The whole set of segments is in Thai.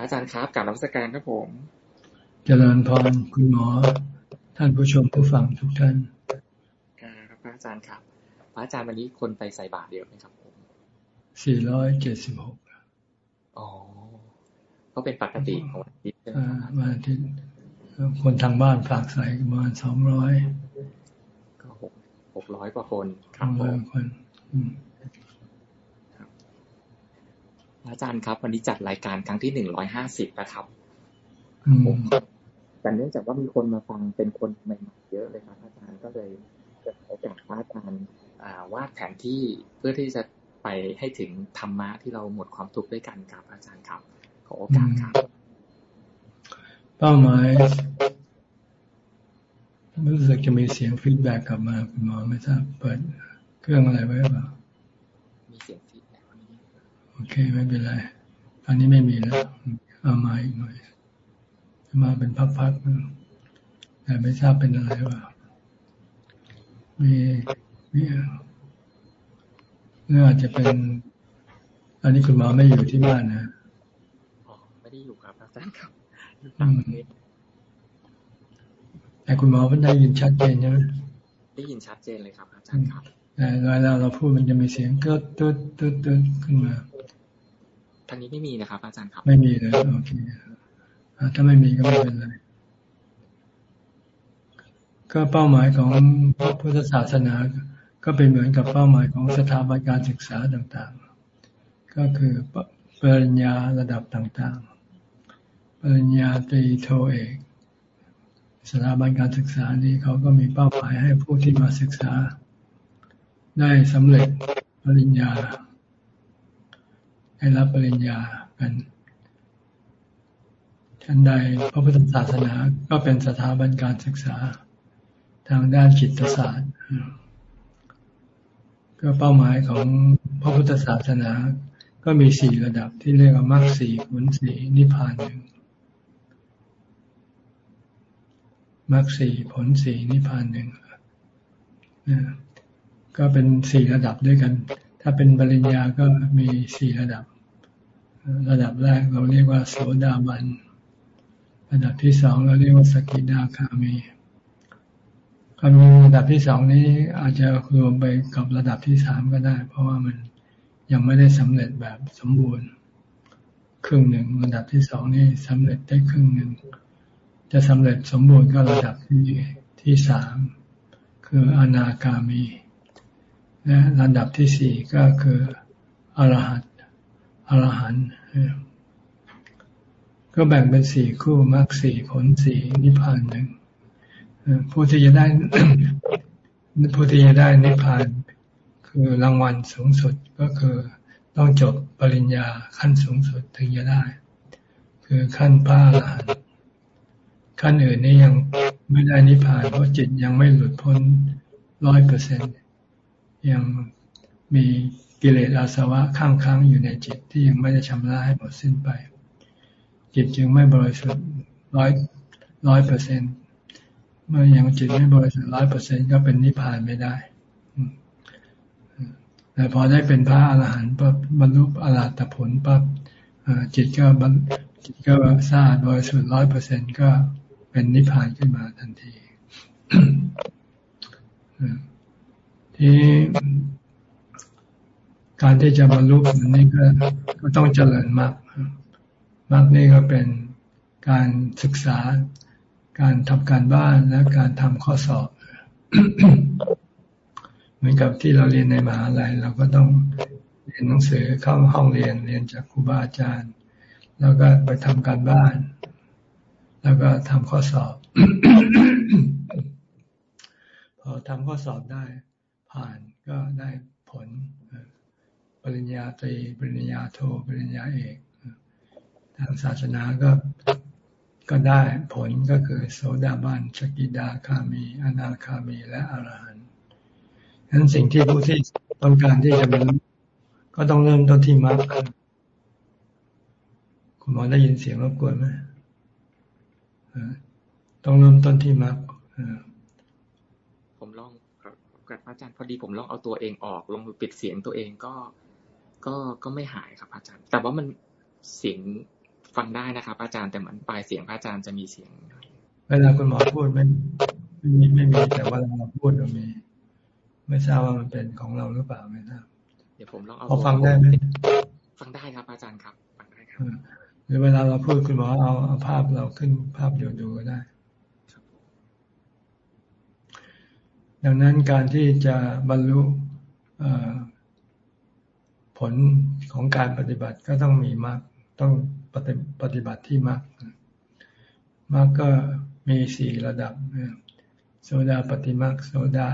อาจารย์ครับกลับรับสการครับผม เจริญพรคุณหมอ ท่านผู้ชมผู้ฟังทุกท่านครับพระอาจารย์ครับพระอาจารย์วันนี้คนไปใส่บาตรเดียวไหมครับผมสี่ร้อยเจ็ดสิบหกอ๋อก็เป็นปกติของวันอาทิตย์วันอาทิตย์คนทางบ้านฝากใส่ประมาณสองร้อยก็หกหกร้อยกว่าคนครับคน อาจารย์ครับ วันนี้จัดรายการครั้งที่หนึ่งร้อยห้าสิบนะครับผมแต่เนื่องจากว่ามีคนมาฟังเป็นคนใหม่ๆเยอะเลยครับอาจารย์ก็เลยขอโอกาสอาจารย์วาดแผนที่เพื่อที่จะไปให้ถึงธรรมะที่เราหมดความทุกข์ด้วยกันครับอาจารย์ครับ ขอโอกาสครับ เป้าหมายรู้สึกจะมีเสียง feedback กลับมาคุณหมอไม่ทราบเปิดเครื่องอะไรไว้เปล่ามีเสียงฟีดแบ็ก โอเคไม่เป็นไรตอนนี้ไม่มีแล้ว เอามาอีกหน่อย มาเป็นพักๆแต่ไม่ทราบเป็นอะไรว่ามีมีเนื่อาจจะเป็น อันนี้คุณหมอไม่อยู่ที่บ้านนะอ๋อไม่ได้อยู่ครับอาจารย์ครับแต่คุณหมอเพิ่งได้ยินชัดเจนใช่ไหมได้ยินชัดเจนเลยครับอาจารย์ครับแต่ เวลาเราพูดมันจะมีเสียงก็ตึ๊ดตึ๊ดตึ๊ดขึ้นมาทางนี้ไม่มีนะครับ อาจารย์ครับ ไม่มีเลยโอเคถ้าไม่มีก็ไม่เป็นไรก็เป้าหมายของพระพุทธศาสนา ก็เป็นเหมือนกับเป้าหมายของสถาบันการศึกษาต่างๆ ก็คือปริญญาระดับต่างๆ ปริญญาตรีโทเอก สถาบันการศึกษานี้เขาก็มีเป้าหมายให้ผู้ที่มาศึกษา ได้สำเร็จปริญญา ได้รับปริญญากันทันใดพระพุทธศาสนาก็เป็นสถาบันการศึกษาทางด้านจิตศาสตร์ ก็เป้าหมายของพระพุทธศาสนา ก็มีสี่ระดับที่เรียกว่ามรรคสี่ผลสี่นิพพานหนึ่งมรรคสี่ผลสี่นิพพานหนึ่ง ก็เป็นสี่ระดับด้วยกัน ถ้าเป็นปริญญาก็มีสี่ระดับ ระดับแรกเราเรียกว่าโสดาบัน ระดับที่สองเราเรียกว่าสกิดาคามีความมีระดับที่สองนี้อาจจะรวมไปกับระดับที่สามก็ได้ เพราะว่ามันยังไม่ได้สำเร็จแบบสมบูรณ์ ครึ่งหนึ่งระดับที่สองนี่สำเร็จได้ครึ่งหนึ่งจะสำเร็จสมบูรณ์ก็ระดับที่ที่สามคืออนาคามี และระดับที่สี่ก็คืออรหัตอรหันต์ก็แบ่งเป็นสี่คู่มรรคสี่ผลสี่นิพพานหนึ่งผู้ที่จะได้ผู้ที่จะได้นิพพาน คือรางวัลสูงสุดก็คือต้องจบปริญญาขั้นสูงสุดถึงจะได้ คือขั้นพระอรหันต์ขั้นอื่นนี่ยังไม่ได้นิพพานเพราะจิตยังไม่หลุดพ้นร้อยเปอร์เซ็นต์ ยังมีกิเลสอาสวะข้างค้างอยู่ในจิตที่ยังไม่ได้ชำระให้หมดสิ้นไป จิตจึงไม่บริสุทธิ์ร้อยร้อยเปอร์เซ็นเมื่อยังจิตไม่บริสุทธิ์ร้อยเปอร์เซ็นก็เป็นนิพพานไม่ได้แต่พอได้เป็นพระอรหันต์ปั๊บบรรลุอรหัตผลปั๊บจิตก็จิตก็สะอาดบริสุทธิ์ร้อยเปอร์เซ็นก็เป็นนิพพานขึ้นมาทันที ที่การที่จะบรรลุนี่ก็ก็ต้องเจริญมากมรรคนี่ก็เป็นการศึกษา การทำการบ้านและการทำข้อสอบ เหมือนกับที่เราเรียนในมหาลัยเราก็ต้องเรียนหนังสือเข้าห้องเรียนเรียนจากครูบาอาจารย์ แล้วก็ไปทำการบ้าน แล้วก็ทำข้อสอบ พอทำข้อสอบได้ ผ่านก็ได้ผล ปริญญาตรี ปริญญาโท ปริญญาเอก ทางศาสนาก็ก็ได้ผลก็คือโสดาบันสกิดาคามี อนาคามี และอรหันต์ฉะนั้นสิ่งที่ผู้ที่ต้องการที่จะบรรลุก็ต้องเริ่มต้นที่มรรคคุณหมอได้ยินเสียงรบกวนไหมต้องเริ่มต้นที่มรรค อาจารย์พอดีผมลองเอาตัวเองออก ลองปิดเสียงตัวเองก็ก็ก็ไม่หายครับอาจารย์ แต่ว่ามันเสียงฟังได้นะครับ อาจารย์แต่เหมือนปลายเสียงพระอาจารย์จะมีเสียง เวลาคุณหมอพูดไม่ไม่มีไม่มีแต่ว่าเราพูดเรามี ไม่ทราบว่ามันเป็นของเราหรือเปล่าไม่ทราบเดี๋ยวผมลองเอาพอฟังได้ไหมฟังได้ครับ อาจารย์ครับ ฟังได้ครับหรือเวลาเราพูดคุณหมอเอาเอาภาพเราขึ้นภาพอยู่ดูก็ได้ ดังนั้นการที่จะบรรลุผลของการปฏิบัติก็ต้องมีมรรคต้องปฏิปฏบัติที่มรรคมรรคก็มีสี่ระดับโสดาปฏิมรรคโสดา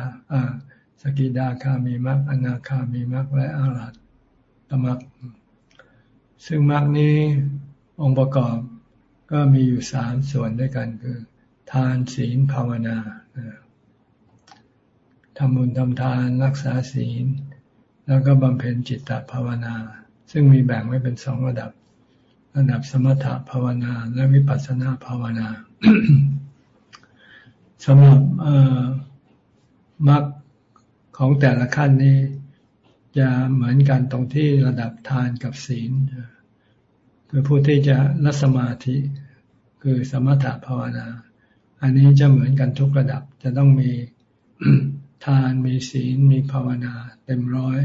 สกิดาคามีมรรคอนาคามีมรรคและอารัตตมรรคซึ่งมรรคนี้องค์ประกอบก็มีอยู่สามส่วนด้วยกันคือ ทานศีลภาวนาทำบุญทำทานรักษาศีล แล้วก็บำเพ็ญจิตตภาวนา ซึ่งมีแบ่งไว้เป็นสองระดับ ระดับสมถภาวนา และวิปัสสนาภาวนาสำหรับมรรคของแต่ละขั้นนี้จะเหมือนกันตรงที่ระดับทานกับศีลคือผู้ที่จะรัสมาธิ คือสมถภาวนา อันนี้จะเหมือนกันทุกระดับจะต้องมี ทานมีศีลมีภาวนาเต็มร้อย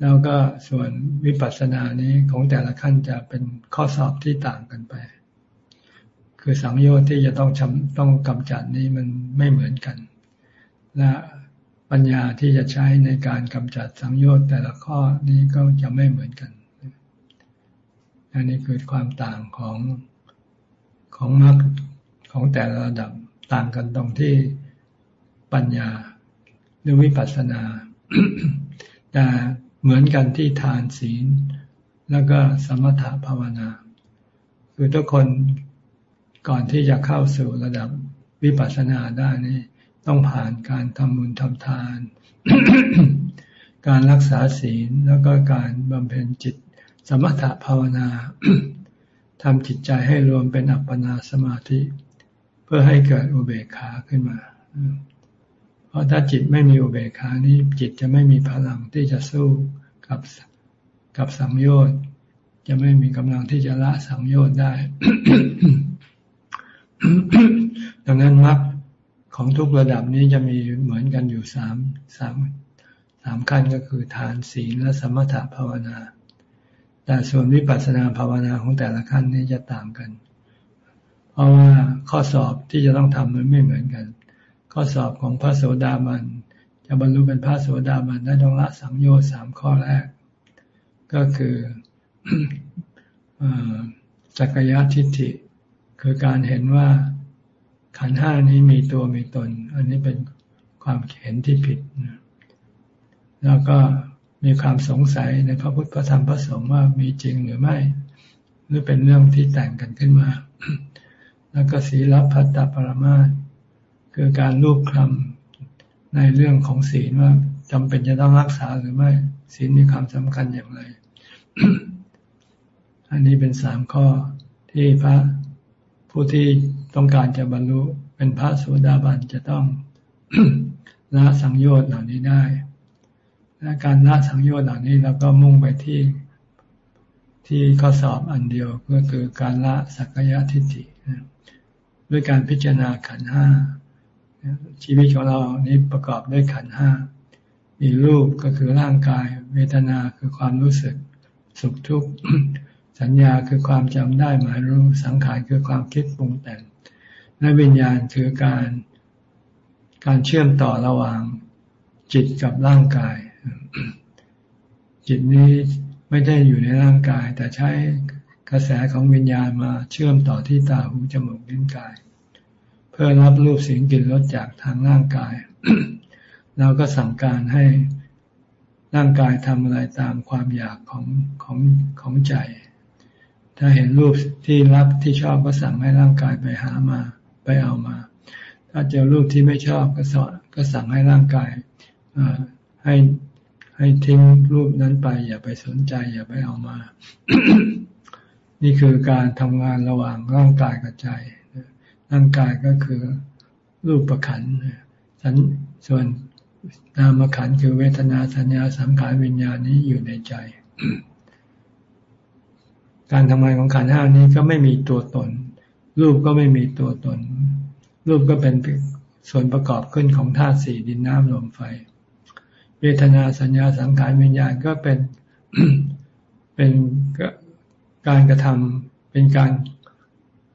แล้วก็ส่วนวิปัสสนานี้ของแต่ละขั้นจะเป็นข้อสอบที่ต่างกันไป คือสังโยชน์ที่จะต้องต้องกำจัดนี้มันไม่เหมือนกัน และปัญญาที่จะใช้ในการกำจัดสังโยชน์แต่ละข้อนี้ก็จะไม่เหมือนกัน อันนี้คือความต่างของของมรรคของแต่ละระดับต่างกันตรงที่ปัญญา รือวิปัสสนา แต่เหมือนกันที่ทานศีล แล้วก็สมถะภาวนา คือทุกคนก่อนที่จะเข้าสู่ระดับวิปัสสนาได้นี่ต้องผ่านการทำบุญทำทาน การรักษาศีลแล้วก็การบำเพ็ญจิตสมถะภาวนาทำจิตใจให้รวมเป็นอัปปนาสมาธิ เพื่อให้เกิดอุเบกขาขึ้นมา เพราะถ้าจิตไม่มีอุเบกขานี้จิตจะไม่มีพลังที่จะสู้กับกับสังโยชน์ จะไม่มีกำลังที่จะละสังโยชน์ได้ ดังนั้นมรรคของทุกระดับนี้จะมีเหมือนกันอยู่สามสามสามขั้นก็คือทานศีลและสมถะภาวนา แต่ส่วนวิปัสสนาภาวนาของแต่ละขั้นนี้จะต่างกัน เพราะว่าข้อสอบที่จะต้องทำมันไม่เหมือนกัน ข้อสอบของพระโสดาบัน จะบรรลุเป็นพระโสดาบันได้ต้องละสังโยชน์สามข้อแรก ก็คือจักรยทิฏฐิ คือการเห็นว่าขันห้านี้มีตัวมีตน อันนี้เป็นความเห็นที่ผิด แล้วก็มีความสงสัยในพระพุทธพระธรรมพระสงฆ์ว่ามีจริงหรือไม่ หรือเป็นเรื่องที่แต่งกันขึ้นมา แล้วก็ศีลพัตตปรมาท คือการรูปคลำในเรื่องของศีลว่าจำเป็นจะต้องรักษาหรือไม่ศีลมีความสำคัญอย่างไร อันนี้เป็นสามข้อที่พระผู้ที่ต้องการจะบรรลุเป็นพระโสดาบันจะต้องละสังโยชน์เหล่านี้ได้ และการละสังโยชน์เหล่านี้เราก็มุ่งไปที่ที่ข้อสอบอันเดียวก็คือการละสักยะทิฏฐิด้วยการพิจารณาขันห้า ชีวิตของเรานี้ประกอบด้วยขันห้า มีรูปก็คือร่างกาย เวทนาคือความรู้สึก สุขทุกข์ สัญญาคือความจำได้หมายรู้ สังขารคือความคิดปรุงแต่ง และวิญญาณคือการการเชื่อมต่อระหว่างจิตกับร่างกาย จิตนี้ไม่ได้อยู่ในร่างกาย แต่ใช้กระแสของวิญญาณมาเชื่อมต่อที่ตาหูจมูกลิ้นกาย พื่อรับรูปเสียงกลิ่นรสจากทางร่างกาย เราก็สั่งการให้ร่างกายทำอะไรตามความอยากของของของใจ ถ้าเห็นรูปที่รับที่ชอบก็สั่งให้ร่างกายไปหามาไปเอามา ถ้าเจอรูปที่ไม่ชอบก็สอนก็สั่งให้ร่างกายให้ให้ทิ้งรูปนั้นไป อย่าไปสนใจ อย่าไปเอามา นี่คือการทำงานระหว่างร่างกายกับใจ ร่างกายก็คือรูปประขันสันส่วนนามขันคือเวทนาสัญญาสังขารวิญญาณนี้อยู่ในใจ การทำงานของขันห้านี้ก็ไม่มีตัวตน รูปก็ไม่มีตัวตน รูปก็เป็นส่วนประกอบขึ้นของธาตุสี่ดินน้ำลมไฟ เวทนาสัญญาสังขารวิญญาณก็เป็นเป็นการกระทำเป็นการ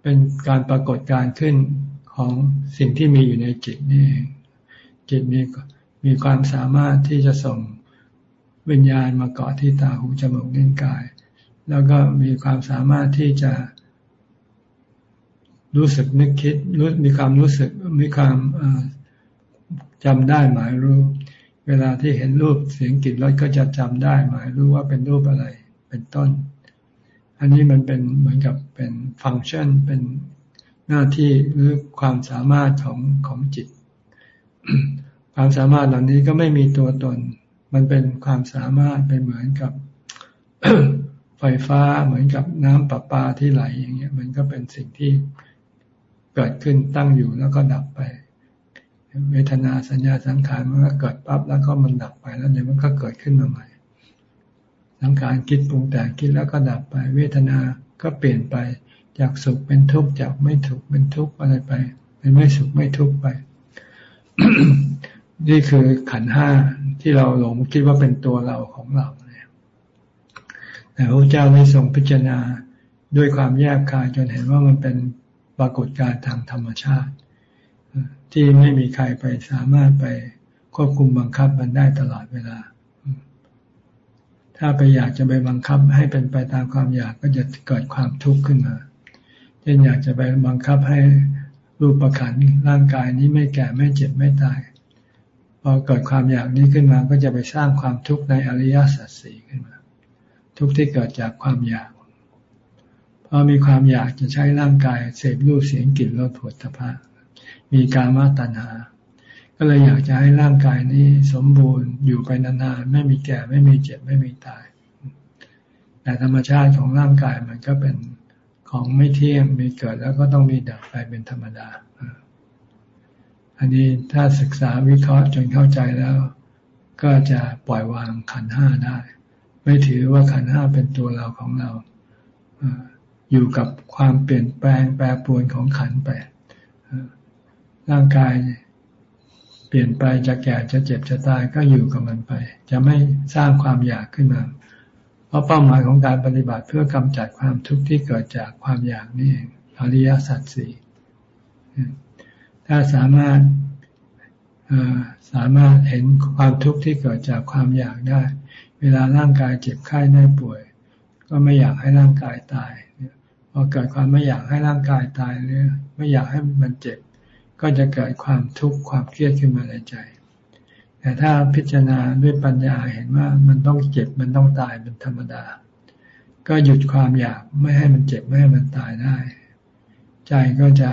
เป็นการปรากฏการขึ้นของสิ่งที่มีอยู่ในจิตนี่จิตมีมีความสามารถที่จะส่งวิญญาณมาเกาะที่ตาหูจมูกลิ้นกาย แล้วก็มีความสามารถที่จะรู้สึกนึกคิดรู้มีความรู้สึกมีความจำได้หมายรู้ เวลาที่เห็นรูปเสียงกลิ่นรสก็จะจำได้หมายรู้ว่าเป็นรูปอะไร เป็นต้น อันนี้มันเป็นเหมือนกับเป็นฟังก์ชันเป็นหน้าที่หรือความสามารถของของจิต ความสามารถเหล่านี้ก็ไม่มีตัวตน มันเป็นความสามารถเป็นเหมือนกับไฟฟ้าเหมือนกับน้ำประปาที่ไหลอย่างเงี้ย มันก็เป็นสิ่งที่เกิดขึ้นตั้งอยู่แล้วก็ดับไป เวทนาสัญญาสังขารมันก็เกิดปั๊บแล้วก็มันดับไปแล้วเดี๋ยวมันก็เกิดขึ้นมาใหม่ สังขารคิดปรุงแต่งคิดแล้วก็ดับไป เวทนาก็เปลี่ยนไป จากสุขเป็นทุกข์จากไม่ทุกข์เป็นทุกข์อะไรไป เป็นไม่สุขไม่ทุกข์ไป นี่คือขันห้าที่เราหลงคิดว่าเป็นตัวเราของเราเนี่ยแต่พระเจ้าได้ทรงพิจารณาด้วยความแยบคายจนเห็นว่ามันเป็นปรากฏการณ์ทางธรรมชาติ ที่ไม่มีใครไปสามารถไปควบคุมบังคับมันได้ตลอดเวลา ถ้าไปอยากจะไปบังคับให้เป็นไปตามความอยากก็จะเกิดความทุกข์ขึ้นมาเช่นอยากจะไปบังคับให้รูปประคันร่างกายนี้ไม่แก่ไม่เจ็บไม่ตาย พอเกิดความอยากนี้ขึ้นมาก็จะไปสร้างความทุกข์ในอริยสัจสี่ขึ้นมา ทุกข์ที่เกิดจากความอยากพอมีความอยากจะใช้ร่างกายเสพรูปเสียงกลิ่นรสผลพะมีการมาตัณหา ก็เลยอยากจะให้ร่างกายนี้สมบูรณ์อยู่ไปนานๆ ไม่มีแก่ไม่มีเจ็บไม่มีตาย แต่ธรรมชาติของร่างกายมันก็เป็นของไม่เที่ยงมีเกิดแล้วก็ต้องมีดับไปเป็นธรรมดา อันนี้ถ้าศึกษาวิเคราะห์จนเข้าใจแล้ว ก็จะปล่อยวางขันห้าได้ ไม่ถือว่าขันห้าเป็นตัวเราของเรา อยู่กับความเปลี่ยนแปลงแปรปรวนของขันไปร่างกาย เปลี่ยนไปจะแก่จะเจ็บจะตายก็อยู่กับมันไป จะไม่สร้างความอยากขึ้นมา เพราะเป้าหมายของการปฏิบัติเพื่อกำจัดความทุกข์ที่เกิดจากความอยากนี่อริยสัจสี่ถ้าสามารถสามารถเห็นความทุกข์ที่เกิดจากความอยากได้ เวลาร่างกายเจ็บไข้ได้ป่วย ก็ไม่อยากให้ร่างกายตายพอเกิดความไม่อยากให้ร่างกายตายหรือไม่อยากให้มันเจ็บ ก็จะเกิดความทุกข์ความเครียดขึ้นมาในใจ แต่ถ้าพิจารณาด้วยปัญญาเห็นว่ามันต้องเจ็บมันต้องตายเป็นธรรมดา ก็หยุดความอยากไม่ให้มันเจ็บไม่ให้มันตายได้ ใจก็จะ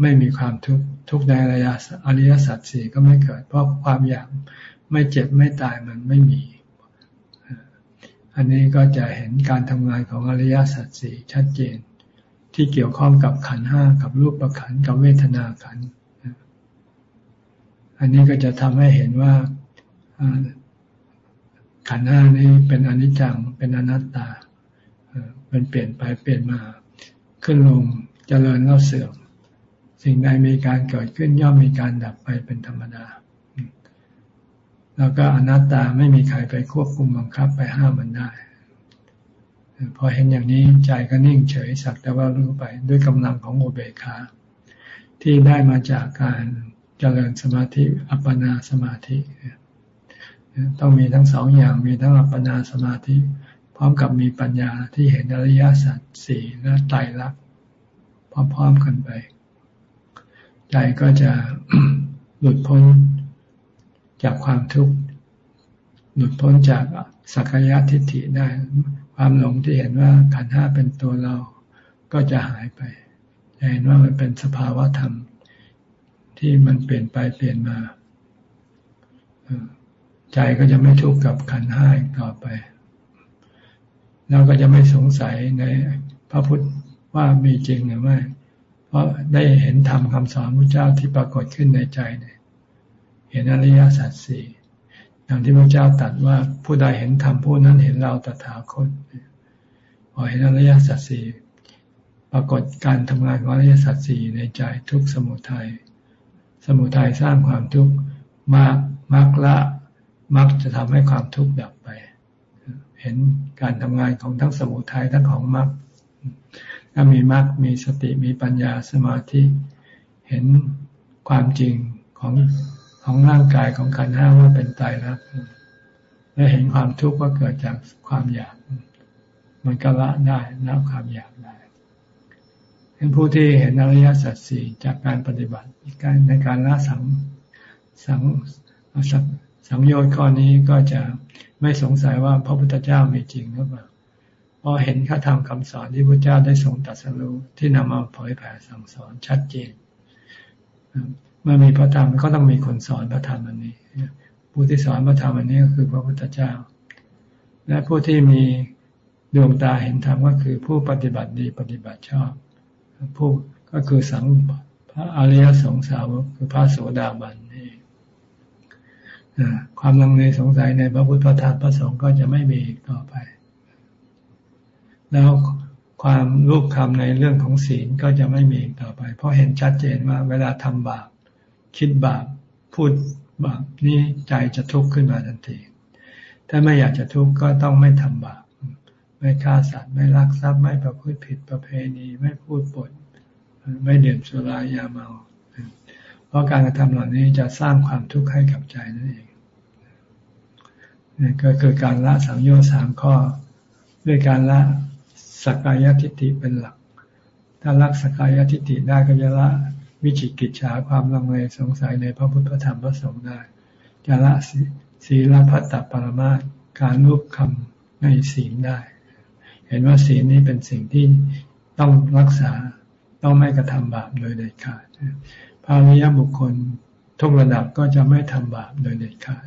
ไม่มีความทุกข์ทุกในระยะอริยสัจสี่ก็ไม่เกิด เพราะความอยากไม่เจ็บไม่ตายมันไม่มี อันนี้ก็จะเห็นการทำงานของอริยสัจสี่ชัดเจน ที่เกี่ยวข้องกับขันห้ากับรูปประขันกับเวทนาขัน อันนี้ก็จะทำให้เห็นว่าขันห้านี้เป็นอนิจจังเป็นอนัตตาเป็นเปลี่ยนไปเปลี่ยนมา ขึ้นลงเจริญแล้วเสื่อม สิ่งใดมีการเกิดขึ้นย่อมมีการดับไปเป็นธรรมดา แล้วก็อนัตตาไม่มีใครไปควบคุมบังคับไปห้ามมันได้ พอเห็นอย่างนี้ใจก็นิ่งเฉยสักแต่ว่ารู้ไปด้วยกำลังของโอเบคาที่ได้มาจากการเจริญสมาธิอัปปนาสมาธิ ต้องมีทั้งสองอย่างมีทั้งอัปปนาสมาธิ พร้อมกับมีปัญญาที่เห็นอริยสัจสี่และไตรลักษณ์พร้อมๆกันไป ใจก็จะหลุดพ้นจากความทุกข์ หลุดพ้นจากสักยะทิฏฐิได้ ความหลงที่เห็นว่าขันห้าเป็นตัวเราก็จะหายไปจะเห็นว่ามันเป็นสภาวะธรรม ที่มันเปลี่ยนไปเปลี่ยนมาใจก็จะไม่ทุกข์กับขันห้าต่อไปแล้วก็จะไม่สงสัยในพระพุทธว่ามีจริงหรือไม่ เพราะได้เห็นธรรมคำสอนพระเจ้าที่ปรากฏขึ้นในใจเนี่ยเห็นอริยสัจสี่ อย่างที่พระเจ้าตรัสว่าผู้ใดเห็นธรรมผู้นั้นเห็นเราตถาคตพอเห็นอริยสัจสี่ปรากฏการทำงานของอริยสัจสี่ในใจทุกสมุทัยสมุทัยสร้างความทุกข์มากมากละมักจะทำให้ความทุกข์ดับไป เห็นการทำงานของทั้งสมุทัยทั้งของมรรคถ้ามีมรรคมีสติมีปัญญาสมาธิ เห็นความจริงของ ของร่างกายของขันห้าว่าเป็นตายรักและเห็นความทุกข์ว่าเกิดจากความอยาก มันก็ละได้ละความอยากได้เป็นผู้ที่เห็นอริยสัจสี่จากการปฏิบัติการในการละสังสังสังสังโยชน์ข้อนี้ก็จะไม่สงสัยว่าพระพุทธเจ้ามีจริงหรือเปล่าเพราะเห็นข้าทำคำสอนที่พระเจ้าได้ทรงตรัสรู้ที่นำมาเผยแผ่สั่งสอนชัดเจน เมื่อมีพระธรรมก็ต้องมีคนสอนพระธรรมอันนี้ ผู้ที่สอนพระธรรมอันนี้ก็คือพระพุทธเจ้า และผู้ที่มีดวงตาเห็นธรรมก็คือผู้ปฏิบัติดีปฏิบัติชอบ ผู้ก็คือสังพระอริยสงสาวกคือพระโสดาบันนี่ความลังเลสงสัยในพระพุทธพระธรรมพระสงฆ์ก็จะไม่มีอีกต่อไป แล้วความรูปคำในเรื่องของศีลก็จะไม่มีอีกต่อไป เพราะเห็นชัดเจนว่าเวลาทำบาป คิดบาปพูดบาปนี่ใจจะทุกข์ขึ้นมาทันที ถ้าไม่อยากจะทุกข์ก็ต้องไม่ทำบาป ไม่ฆ่าสัตว์ ไม่ลักทรัพย์ ไม่ประพฤติผิดประเพณี ไม่พูดปด ไม่ดื่มสุรายาเมา เพราะการกระทำเหล่านี้จะสร้างความทุกข์ให้กับใจนั่นเองนี่ก็คือการละสังโยชน์สามข้อ ด้วยการละสักกายทิฏฐิเป็นหลัก ถ้าละสักกายทิฏฐิได้ก็จะละ วิจิกิจฉาความลังเลสงสัยในพระพุทธธรรมพระสงฆ์ได้จะละศีลพัตตปรมาการรูปคำในศีลได้ เห็นว่าศีลนี้เป็นสิ่งที่ต้องรักษาต้องไม่กระทำบาปโดยเด็ดขาดพระริยบุคคลทุกระดับก็จะไม่ทำบาปโดยเด็ดขาด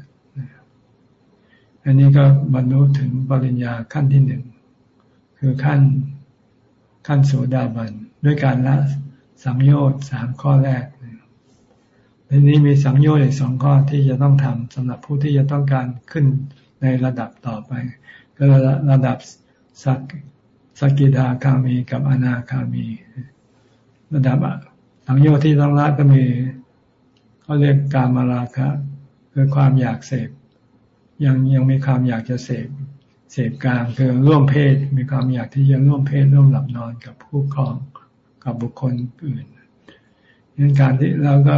อันนี้ก็บรรลุถึงปริญญาขั้นที่หนึ่งคือขั้นขั้นโสดาบันด้วยการละ สังโยชน์สามข้อแรกทีนี้มีสังโยชน์อีกสองข้อที่จะต้องทำสำหรับผู้ที่จะต้องการขึ้นในระดับต่อไป ก็ระดับสักสกิดาคามีกับอนาคามี ระดับสังโยชน์ที่ต้องละก็มีเขาเรียกกามาราคะคือความอยากเสพ ยังยังมีความอยากจะเสพเสพกลางคือร่วมเพศ มีความอยากที่จะร่วมเพศร่วมหลับนอนกับผู้ครอง กับบุคคลอื่นงั้นการที่เราก็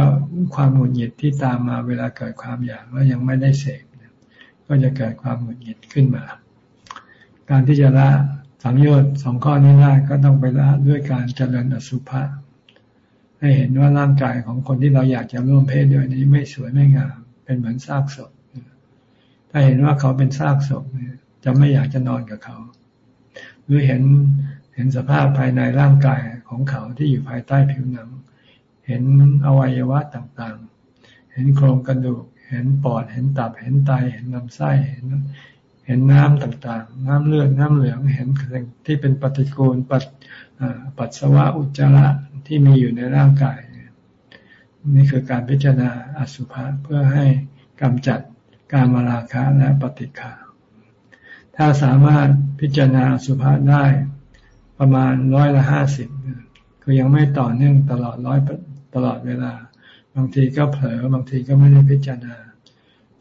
ความหงุดหงิดที่ตามมาเวลาเกิดความอยากแล้วยังไม่ได้เสพก็จะเกิดความหงุดหงิดขึ้นมา การที่จะละสังโยชน์สองข้อนี้ได้ก็ต้องไปละด้วยการเจริญอสุภะให้เห็นว่าร่างกายของคนที่เราอยากจะร่วมเพศด้วยนี้ไม่สวยไม่งามเป็นเหมือนซากศพถ้าเห็นว่าเขาเป็นซากศพจะไม่อยากจะนอนกับเขา หรือเห็น เห็นสภาพภายในร่างกายของเขาที่อยู่ภายใต้ผิวหนัง เห็นอวัยวะต่างๆ เห็นโครงกระดูก เห็นปอด เห็นตับ เห็นไต เห็นลำไส้ เห็นเห็นน้ำต่างๆ น้ำเลือด น้ำเหลือง เห็นสิ่งที่เป็นปฏิกูลปัสปัสสาวะอุจจาระที่มีอยู่ในร่างกาย นี่คือการพิจารณาอสุภะเพื่อให้กำจัดการมาราคะและปฏิฆาถ้าสามารถพิจารณาอสุภะได้ ประมาณร้อยละห้าสิบคือยังไม่ต่อเนื่องตลอดร้อยตลอดเวลา บางทีก็เผลอบางทีก็ไม่ได้พิจารณา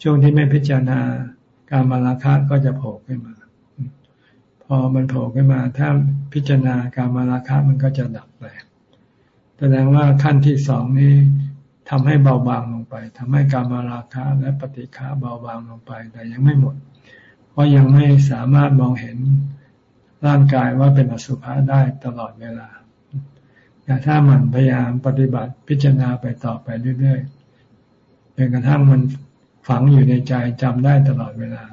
ช่วงที่ไม่พิจารณาการมาราคะก็จะโผล่ขึ้นมา พอมันโผล่ขึ้นมา ถ้าพิจารณาการมาราคะมันก็จะดับไปแสดงว่าขั้นที่สองนี้ทำให้เบาบางลงไปทำให้การมาราคะและปฏิฆาเบาบางลงไป แต่ยังไม่หมด เพราะยังไม่สามารถมองเห็น ร่างกายว่าเป็นอสุภะได้ตลอดเวลาแต่ถ้ามันพยายามปฏิบัติพิจารณาไปต่อไปเรื่อยๆจนกระทั่งมันฝังอยู่ในใจจำได้ตลอดเวลา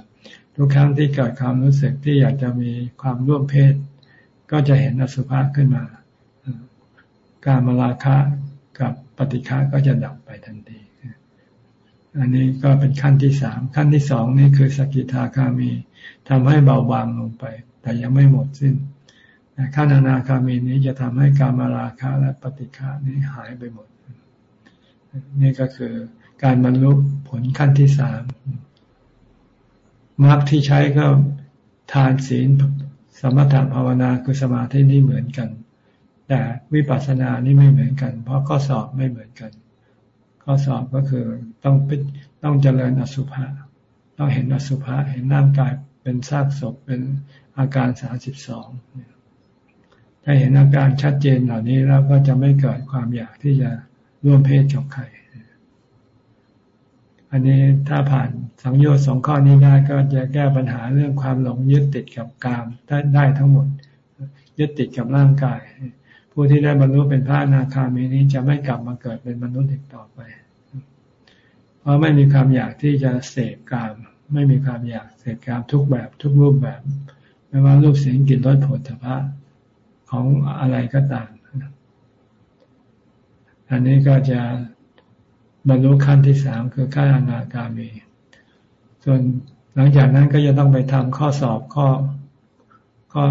ทุกครั้งที่เกิดความรู้สึกที่อยากจะมีความร่วมเพศ ก็จะเห็นอสุภะขึ้นมา การมาราคะกับปฏิฆะก็จะดับไปทันที อันนี้ก็เป็นขั้นที่สามขั้นที่สองนี่คือสกิทาคามีทำให้เบาบางลงไป แต่ยังไม่หมดสิ้นขั้นอนาคามีนี้จะทำให้การมาราคะและปฏิฆานี้หายไปหมด นี่ก็คือการบรรลุผลขั้นที่สามมรรคที่ใช้ก็ทานศีลสมถะภาวนาคือสมาธินี่เหมือนกัน แต่วิปัสสนานี่ไม่เหมือนกัน เพราะข้อสอบไม่เหมือนกัน ข้อสอบก็คือต้องต้องเจริญอสุภะต้องเห็นอสุภะเห็นร่างกาย เป็นซากศพเป็นอาการสาสิบสองถ้าเห็นอาการชัดเจนเหล่านี้แล้วก็จะไม่เกิดความอยากที่จะร่วมเพศกับใคร อันนี้ถ้าผ่านสังโยชน์สองข้อนี้ได้ก็จะแก้ปัญหาเรื่องความหลงยึดติดกับกามได้ได้ทั้งหมด ยึดติดกับร่างกาย ผู้ที่ได้บรรลุเป็นพระอนาคามีนี้จะไม่กลับมาเกิดเป็นมนุษย์อีกต่อไป เพราะไม่มีความอยากที่จะเสพกาม ไม่มีความอยากเสพกามทุกแบบทุกรูปแบบ ไม่ว่ารูปเสียงกลิ่นรสผลถภะของอะไรก็ตามอันนี้ก็จะบรรลุขั้นที่สามคือขั้นอนาคามี ส่วนหลังจากนั้นก็จะต้องไปทำข้อสอบข้อข้อ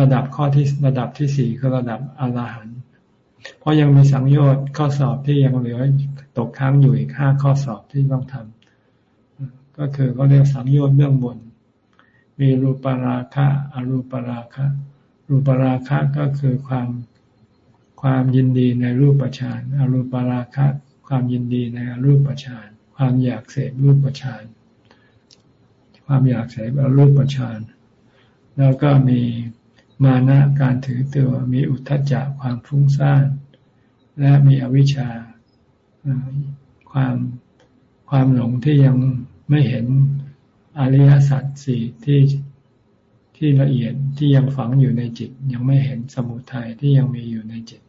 ระดับข้อที่ระดับที่สี่คือระดับอรหันต์เพราะยังมีสังโยชน์ข้อสอบที่ยังเหลือตกค้างอยู่อีกห้าข้อสอบที่ต้องทำ ก็คือเขาเรียกสังโยชน์เบื้องบน มีรูปราคะอรูปราคะ รูปราคะก็คือความความยินดีในรูปฌานอรูปราคะ ความยินดีในอรูปฌานความอยากเสพรูปฌานความอยากเสพอรูปฌานแล้วก็มีมานะการถือตัวมีอุทธัจจะความฟุ้งซ่านและมีอวิชชาความความหลงที่ยัง ไม่เห็นอริยสัจสี่ที่ที่ละเอียดที่ยังฝังอยู่ในจิต ยังไม่เห็นสมุทัยที่ยังมีอยู่ในจิต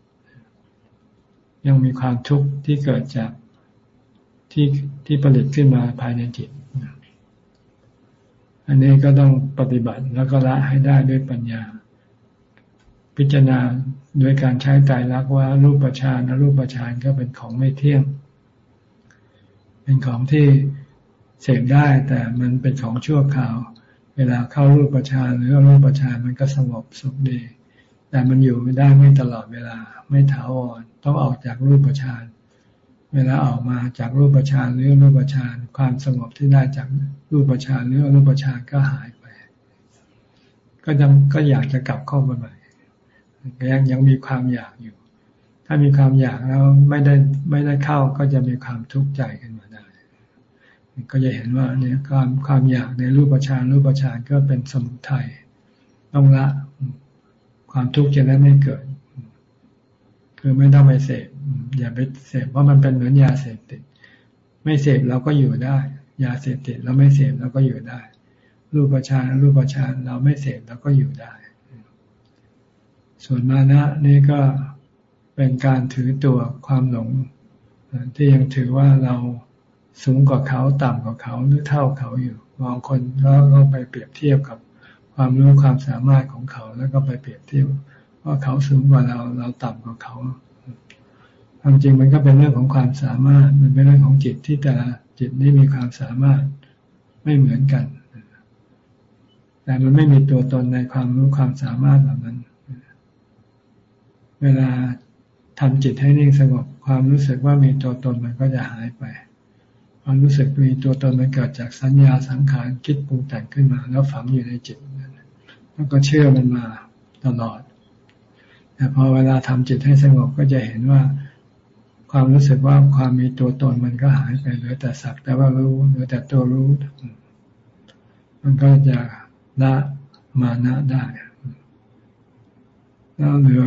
ยังมีความทุกข์ที่เกิดจากที่ที่ผลิตขึ้นมาภายในจิต อันนี้ก็ต้องปฏิบัติแล้วก็ละให้ได้ด้วยปัญญา พิจารณาโดยการใช้ใจรักว่ารูปฌานะรูปฌานก็เป็นของไม่เที่ยง เป็นของที่ เสพได้แต่มันเป็นของชั่วคราว เวลาเข้ารูปฌานหรือรูปฌานมันก็สงบสุขดี แต่มันอยู่ไม่ได้ไม่ตลอดเวลาไม่ถาวรต้องออกจากรูปฌานเวลาออกมาจากรูปฌานหรือรูปฌานความสงบที่ได้จากรูปฌานหรือรูปฌานก็หายไป ก็ยังก็อยากจะกลับเข้ามาใหม่ยังยังมีความอยากอยู่ ถ้ามีความอยากแล้วไม่ได้ไม่ได้เข้าก็จะมีความทุกข์ใจขึ้น ก็จะเห็นว่าเนี่ยความความอยากในรูปฌานรูปฌานก็เป็นสมุทัยต้องละ ความทุกข์จะได้ไม่เกิด คือไม่ต้องไปเสพอย่าไปเสพเพรามันเป็นเหมือนยาเสพติด ไม่เสพเราก็อยู่ได้ ยาเสพติดเราไม่เสพเราก็อยู่ได้ รูปฌานรูปฌานเราไม่เสพเราก็อยู่ได้ ส่วนมานะนี่ก็เป็นการถือตัวความหลงที่ยังถือว่าเรา สูงกว่าเขาต่ำกว่าเขาหรือเท่าเขาอยู่ มองคนแล้วก็ไปเปรียบเทียบกับความรู้ความสามารถของเขาแล้วก็ไปเปรียบเทียบว่าเขาสูงกว่าเราเราต่ำกว่าเขาความจริงมันก็เป็นเรื่องของความสามารถ มันเป็นเรื่องของจิตที่แต่ละจิตนี่มีความสามารถไม่เหมือนกัน แต่มันไม่มีตัวตนในความรู้ความสามารถเหล่านั้น เวลาทำจิตให้นิ่งสงบความรู้สึกว่ามีตัวตนมันก็จะหายไป ความรู้สึกมีตัวตนมันเกิดจากสัญญาสังขารคิดปรุงแต่งขึ้นมา แล้วฝังอยู่ในจิตแล้วก็เชื่อมันมาตลอด แต่พอเวลาทำจิตให้สงบก็จะเห็นว่าความรู้สึกว่าความมีตัวตนมันก็หายไปเหลือแต่สักแต่ว่ารู้เหลือแต่ตัวรู้ มันก็จะละมานะได้แล้วเหลือ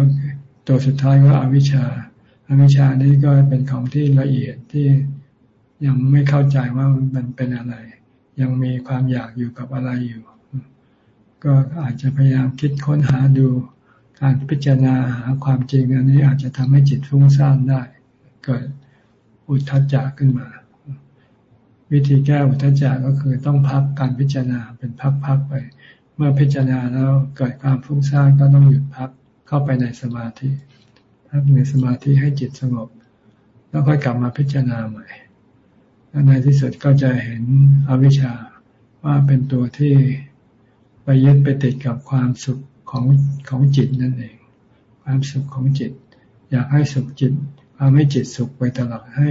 ตัวสุดท้ายก็อวิชชาอวิชชานี้ก็เป็นของที่ละเอียดที่ ยังไม่เข้าใจว่ามันเป็นอะไร ยังมีความอยากอยู่กับอะไรอยู่ ก็อาจจะพยายามคิดค้นหาดูการพิจารณาหาความจริงอันนี้อาจจะทำให้จิตฟุ้งซ่านได้ เกิดอุทธัจจะขึ้นมา วิธีแก้อุทธัจจะก็คือต้องพักการพิจารณาเป็นพักๆไป เมื่อพิจารณาแล้วเกิดความฟุ้งซ่านก็ต้องหยุดพักเข้าไปในสมาธิพักในสมาธิให้จิตสงบ แล้วค่อยกลับมาพิจารณาใหม่ แล้วในที่สุดก็จะเห็นอวิชชาว่าเป็นตัวที่ไปยึดไปติดกับความสุขของของจิตนั่นเอง ความสุขของจิต อยากให้สุขจิตควาให้จิตสุขไปตลอดให้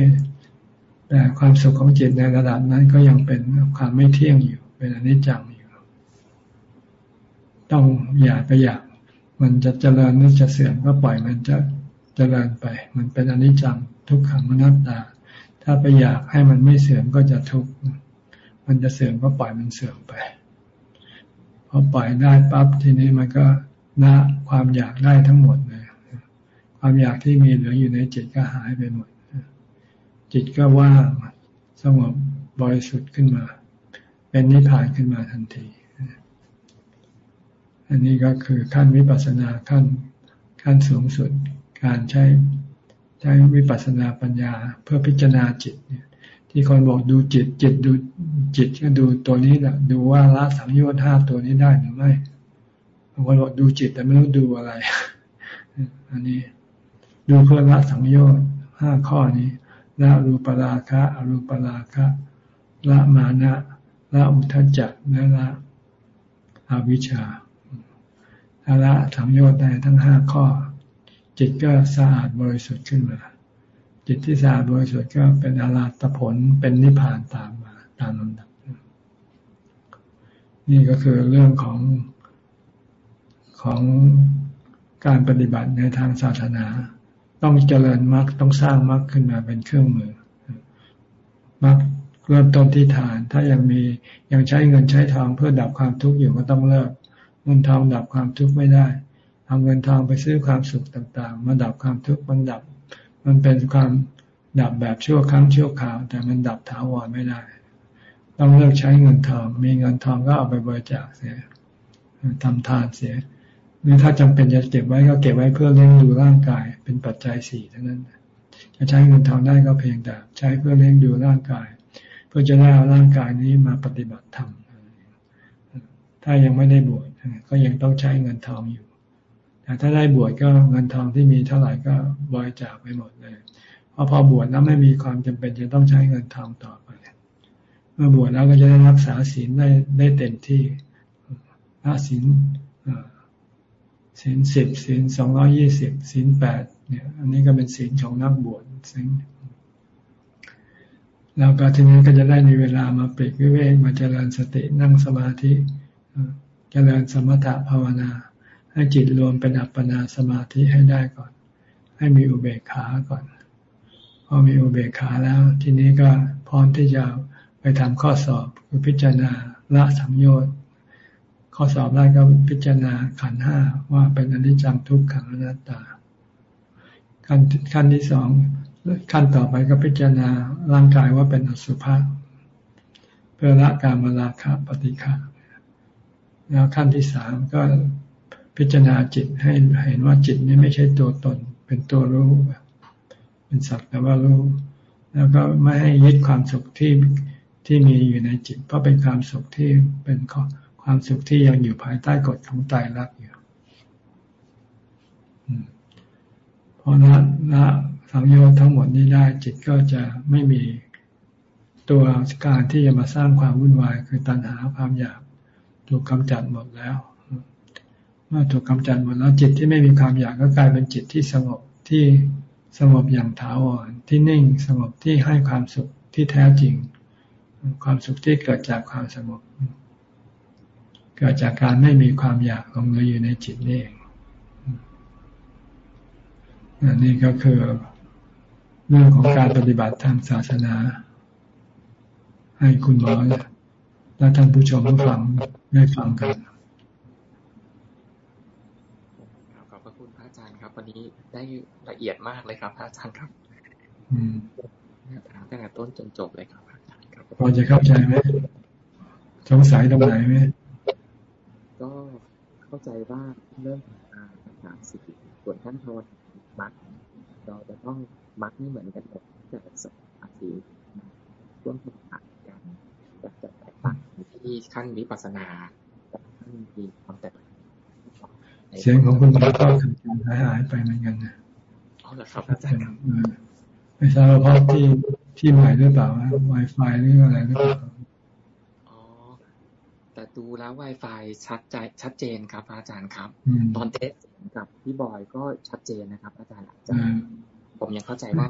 แต่ความสุขของจิตในระดับนั้นก็ยังเป็นความไม่เที่ยงอยู่ เป็นอนิจจังอยู่ ต้องอย่าไปอยาก มันจะเจริญหรือจะเสื่อมก็ปล่อยมันจะเจริญไป มันเป็นอนิจจังทุกขังมนัตตา ถ้าไปอยากให้มันไม่เสื่อมก็จะทุกข์ มันจะเสื่อมก็ปล่อยมันเสื่อมไป พอปล่อยได้ปั๊บทีนี้มันก็ละความอยากได้ทั้งหมดเลย ความอยากที่มีเหลืออยู่ในจิตก็หายไปหมด จิตก็ว่างสงบบริสุทธิ์ขึ้นมา เป็นนิพพานขึ้นมาทันที อันนี้ก็คือขั้นวิปัสสนาขั้นขั้นสูงสุดการใช้ ใช้วิปัสสนาปัญญาเพื่อพิจารณาจิตเนี่ย ที่คนบอกดูจิต จิตดูจิตก็ดูตัวนี้แหละดูว่าละสังโยชน์ห้าตัวนี้ได้หรือไม่บางคนบอกดูจิตแต่ไม่รู้ดูอะไร อันนี้ ดูเพื่อละสังโยชน์ห้าข้อนี้ละรูปราคะอรูปราคะละมานะละอุทจจะและละอวิชชาถ้าละสังโยชน์ได้ทั้งห้าข้อ จิตก็สะอาดบริสุทธิ์ขึ้นมา จิตที่สะอาดบริสุทธิ์ก็เป็นอาราตผลเป็นนิพพานตามมาตามลำดับนี่ก็คือเรื่องของของการปฏิบัติในทางศาสนา ต้องเจริญมรรคต้องสร้างมรรคขึ้นมาเป็นเครื่องมือมรรคเริ่มต้นที่ฐาน ถ้ายังมียังใช้เงินใช้ทองเพื่อดับความทุกข์อยู่ก็ต้องเลิกเงินทองดับความทุกข์ไม่ได้ เอาเงินทองไปซื้อความสุขต่างๆ มาดับความทุกข์มันดับ มันเป็นความดับแบบชั่วครั้งชั่วคราว แต่มันดับถาวรไม่ได้ ต้องเลิกใช้เงินทอง มีเงินทองก็เอาไปบริจาคเสียทำทานเสียหรือถ้าจำเป็นจะเก็บไว้ก็เก็บไว้เพื่อเลี้ยงดูร่างกาย เป็นปัจจัยสี่เท่านั้น จะใช้เงินทองได้ก็เพียงแต่ใช้เพื่อเลี้ยงดูร่างกาย เพื่อจะได้เอาร่างกายนี้มาปฏิบัติธรรมถ้ายังไม่ได้บวชก็ยังต้องใช้เงินทองอยู่ แต่ถ้าได้บวชก็เงินทองที่มีเท่าไหร่ก็บริจาคไปหมดเลยเพราะพอบวชแล้วไม่มีความจำเป็นจะต้องใช้เงินทองต่อไปเมื่อบวชแล้วก็จะได้รักษาศีลได้ได้เต็มที่รักศีลศีลสิบศีลสองร้อยี่สิบศีลแปดเนี่ย อันนี้ก็เป็นศีลของนักบวชศีลแล้วก็ทีนี้ก็จะได้มีเวลามาปลีกวิเวกมาเจริญสตินั่งสมาธิเจริญสมถะภาวนา ให้จิตรวมเป็นอัปปนาสมาธิให้ได้ก่อน ให้มีอุเบกขาก่อน พอมีอุเบกขาแล้ว ทีนี้ก็พร้อมที่จะไปทำข้อสอบคือพิจารณาละสังโยชน์ข้อสอบแรกก็พิจารณาขันห้าว่าเป็นอนิจจังทุกขังอนัตตาขั้นขั้นที่สองขั้นต่อไปก็พิจารณาร่างกายว่าเป็นอสุภะเพื่อละการมาราคะปฏิฆะแล้วขั้นที่สามก็ พิจารณาจิตให้เห็นว่าจิตนี้ไม่ใช่ตัวตน เป็นตัวรู้ เป็นสักแต่ว่ารู้ แล้วก็ไม่ให้ยึดความสุขที่ที่มีอยู่ในจิต เพราะเป็นความสุขที่เป็นความสุขที่ยังอยู่ภายใต้กฎของตายรักอยู่พอละละสังโยชน์ทั้งหมดนี้ได้จิตก็จะไม่มีตัวการที่จะมาสร้างความวุ่นวาย คือตัณหาความอยากถูกกำจัดหมดแล้ว มื่อถูกกำจัดหมดแล้วจิตที่ไม่มีความอยากก็กลายเป็นจิตที่สงบที่สงบอย่างถาวรที่นิ่งสงบที่ให้ความสุขที่แท้จริง ความสุขที่เกิดจากความสงบเกิดจากการไม่มีความอยากลงเหลืออยู่ในจิตนี่เองอันนี้ก็คือเรื่องของการปฏิบัติทางศาสนา ให้คุณหมอและท่านผู้ชมผู้ฟังได้ฟังกัน วันนี้ได้ละเอียดมากเลยครับอาจารย์ครับอืมถามตั้งแต่ต้นจนจบเลยครับอาจารย์ครับพอจะเข้าใจไหมสงสัยตรงไหนไหมก็เข้าใจว่าเรื่องการสามสิส่วนขั้นตอนมัดเราจะต้องมัดนี่เหมือนกันหมดแต่สมาธิร่วมปฏิบัติกันแต่จะแตกต่างที่ขั้นวิปัสสนาขั้นมีความแตกต่าง เสียงของคุณหมอก็ขาดการหายหายไปเหมือนกันนะอ๋อเหรอครับอาจารย์ครับไม่ทราบว่าเพราะที่ที่ใหม่หรือเปล่า Wi-Fi หรืออะไรหรือเปล่าอ๋อแต่ดูแล้ว Wi-Fi ชัดใจชัดเจนครับ อาจารย์ครับ ตอนเทสกับพี่บอยก็ชัดเจนนะครับ อาจารย์อาจารย์ผมยังเข้าใจว่า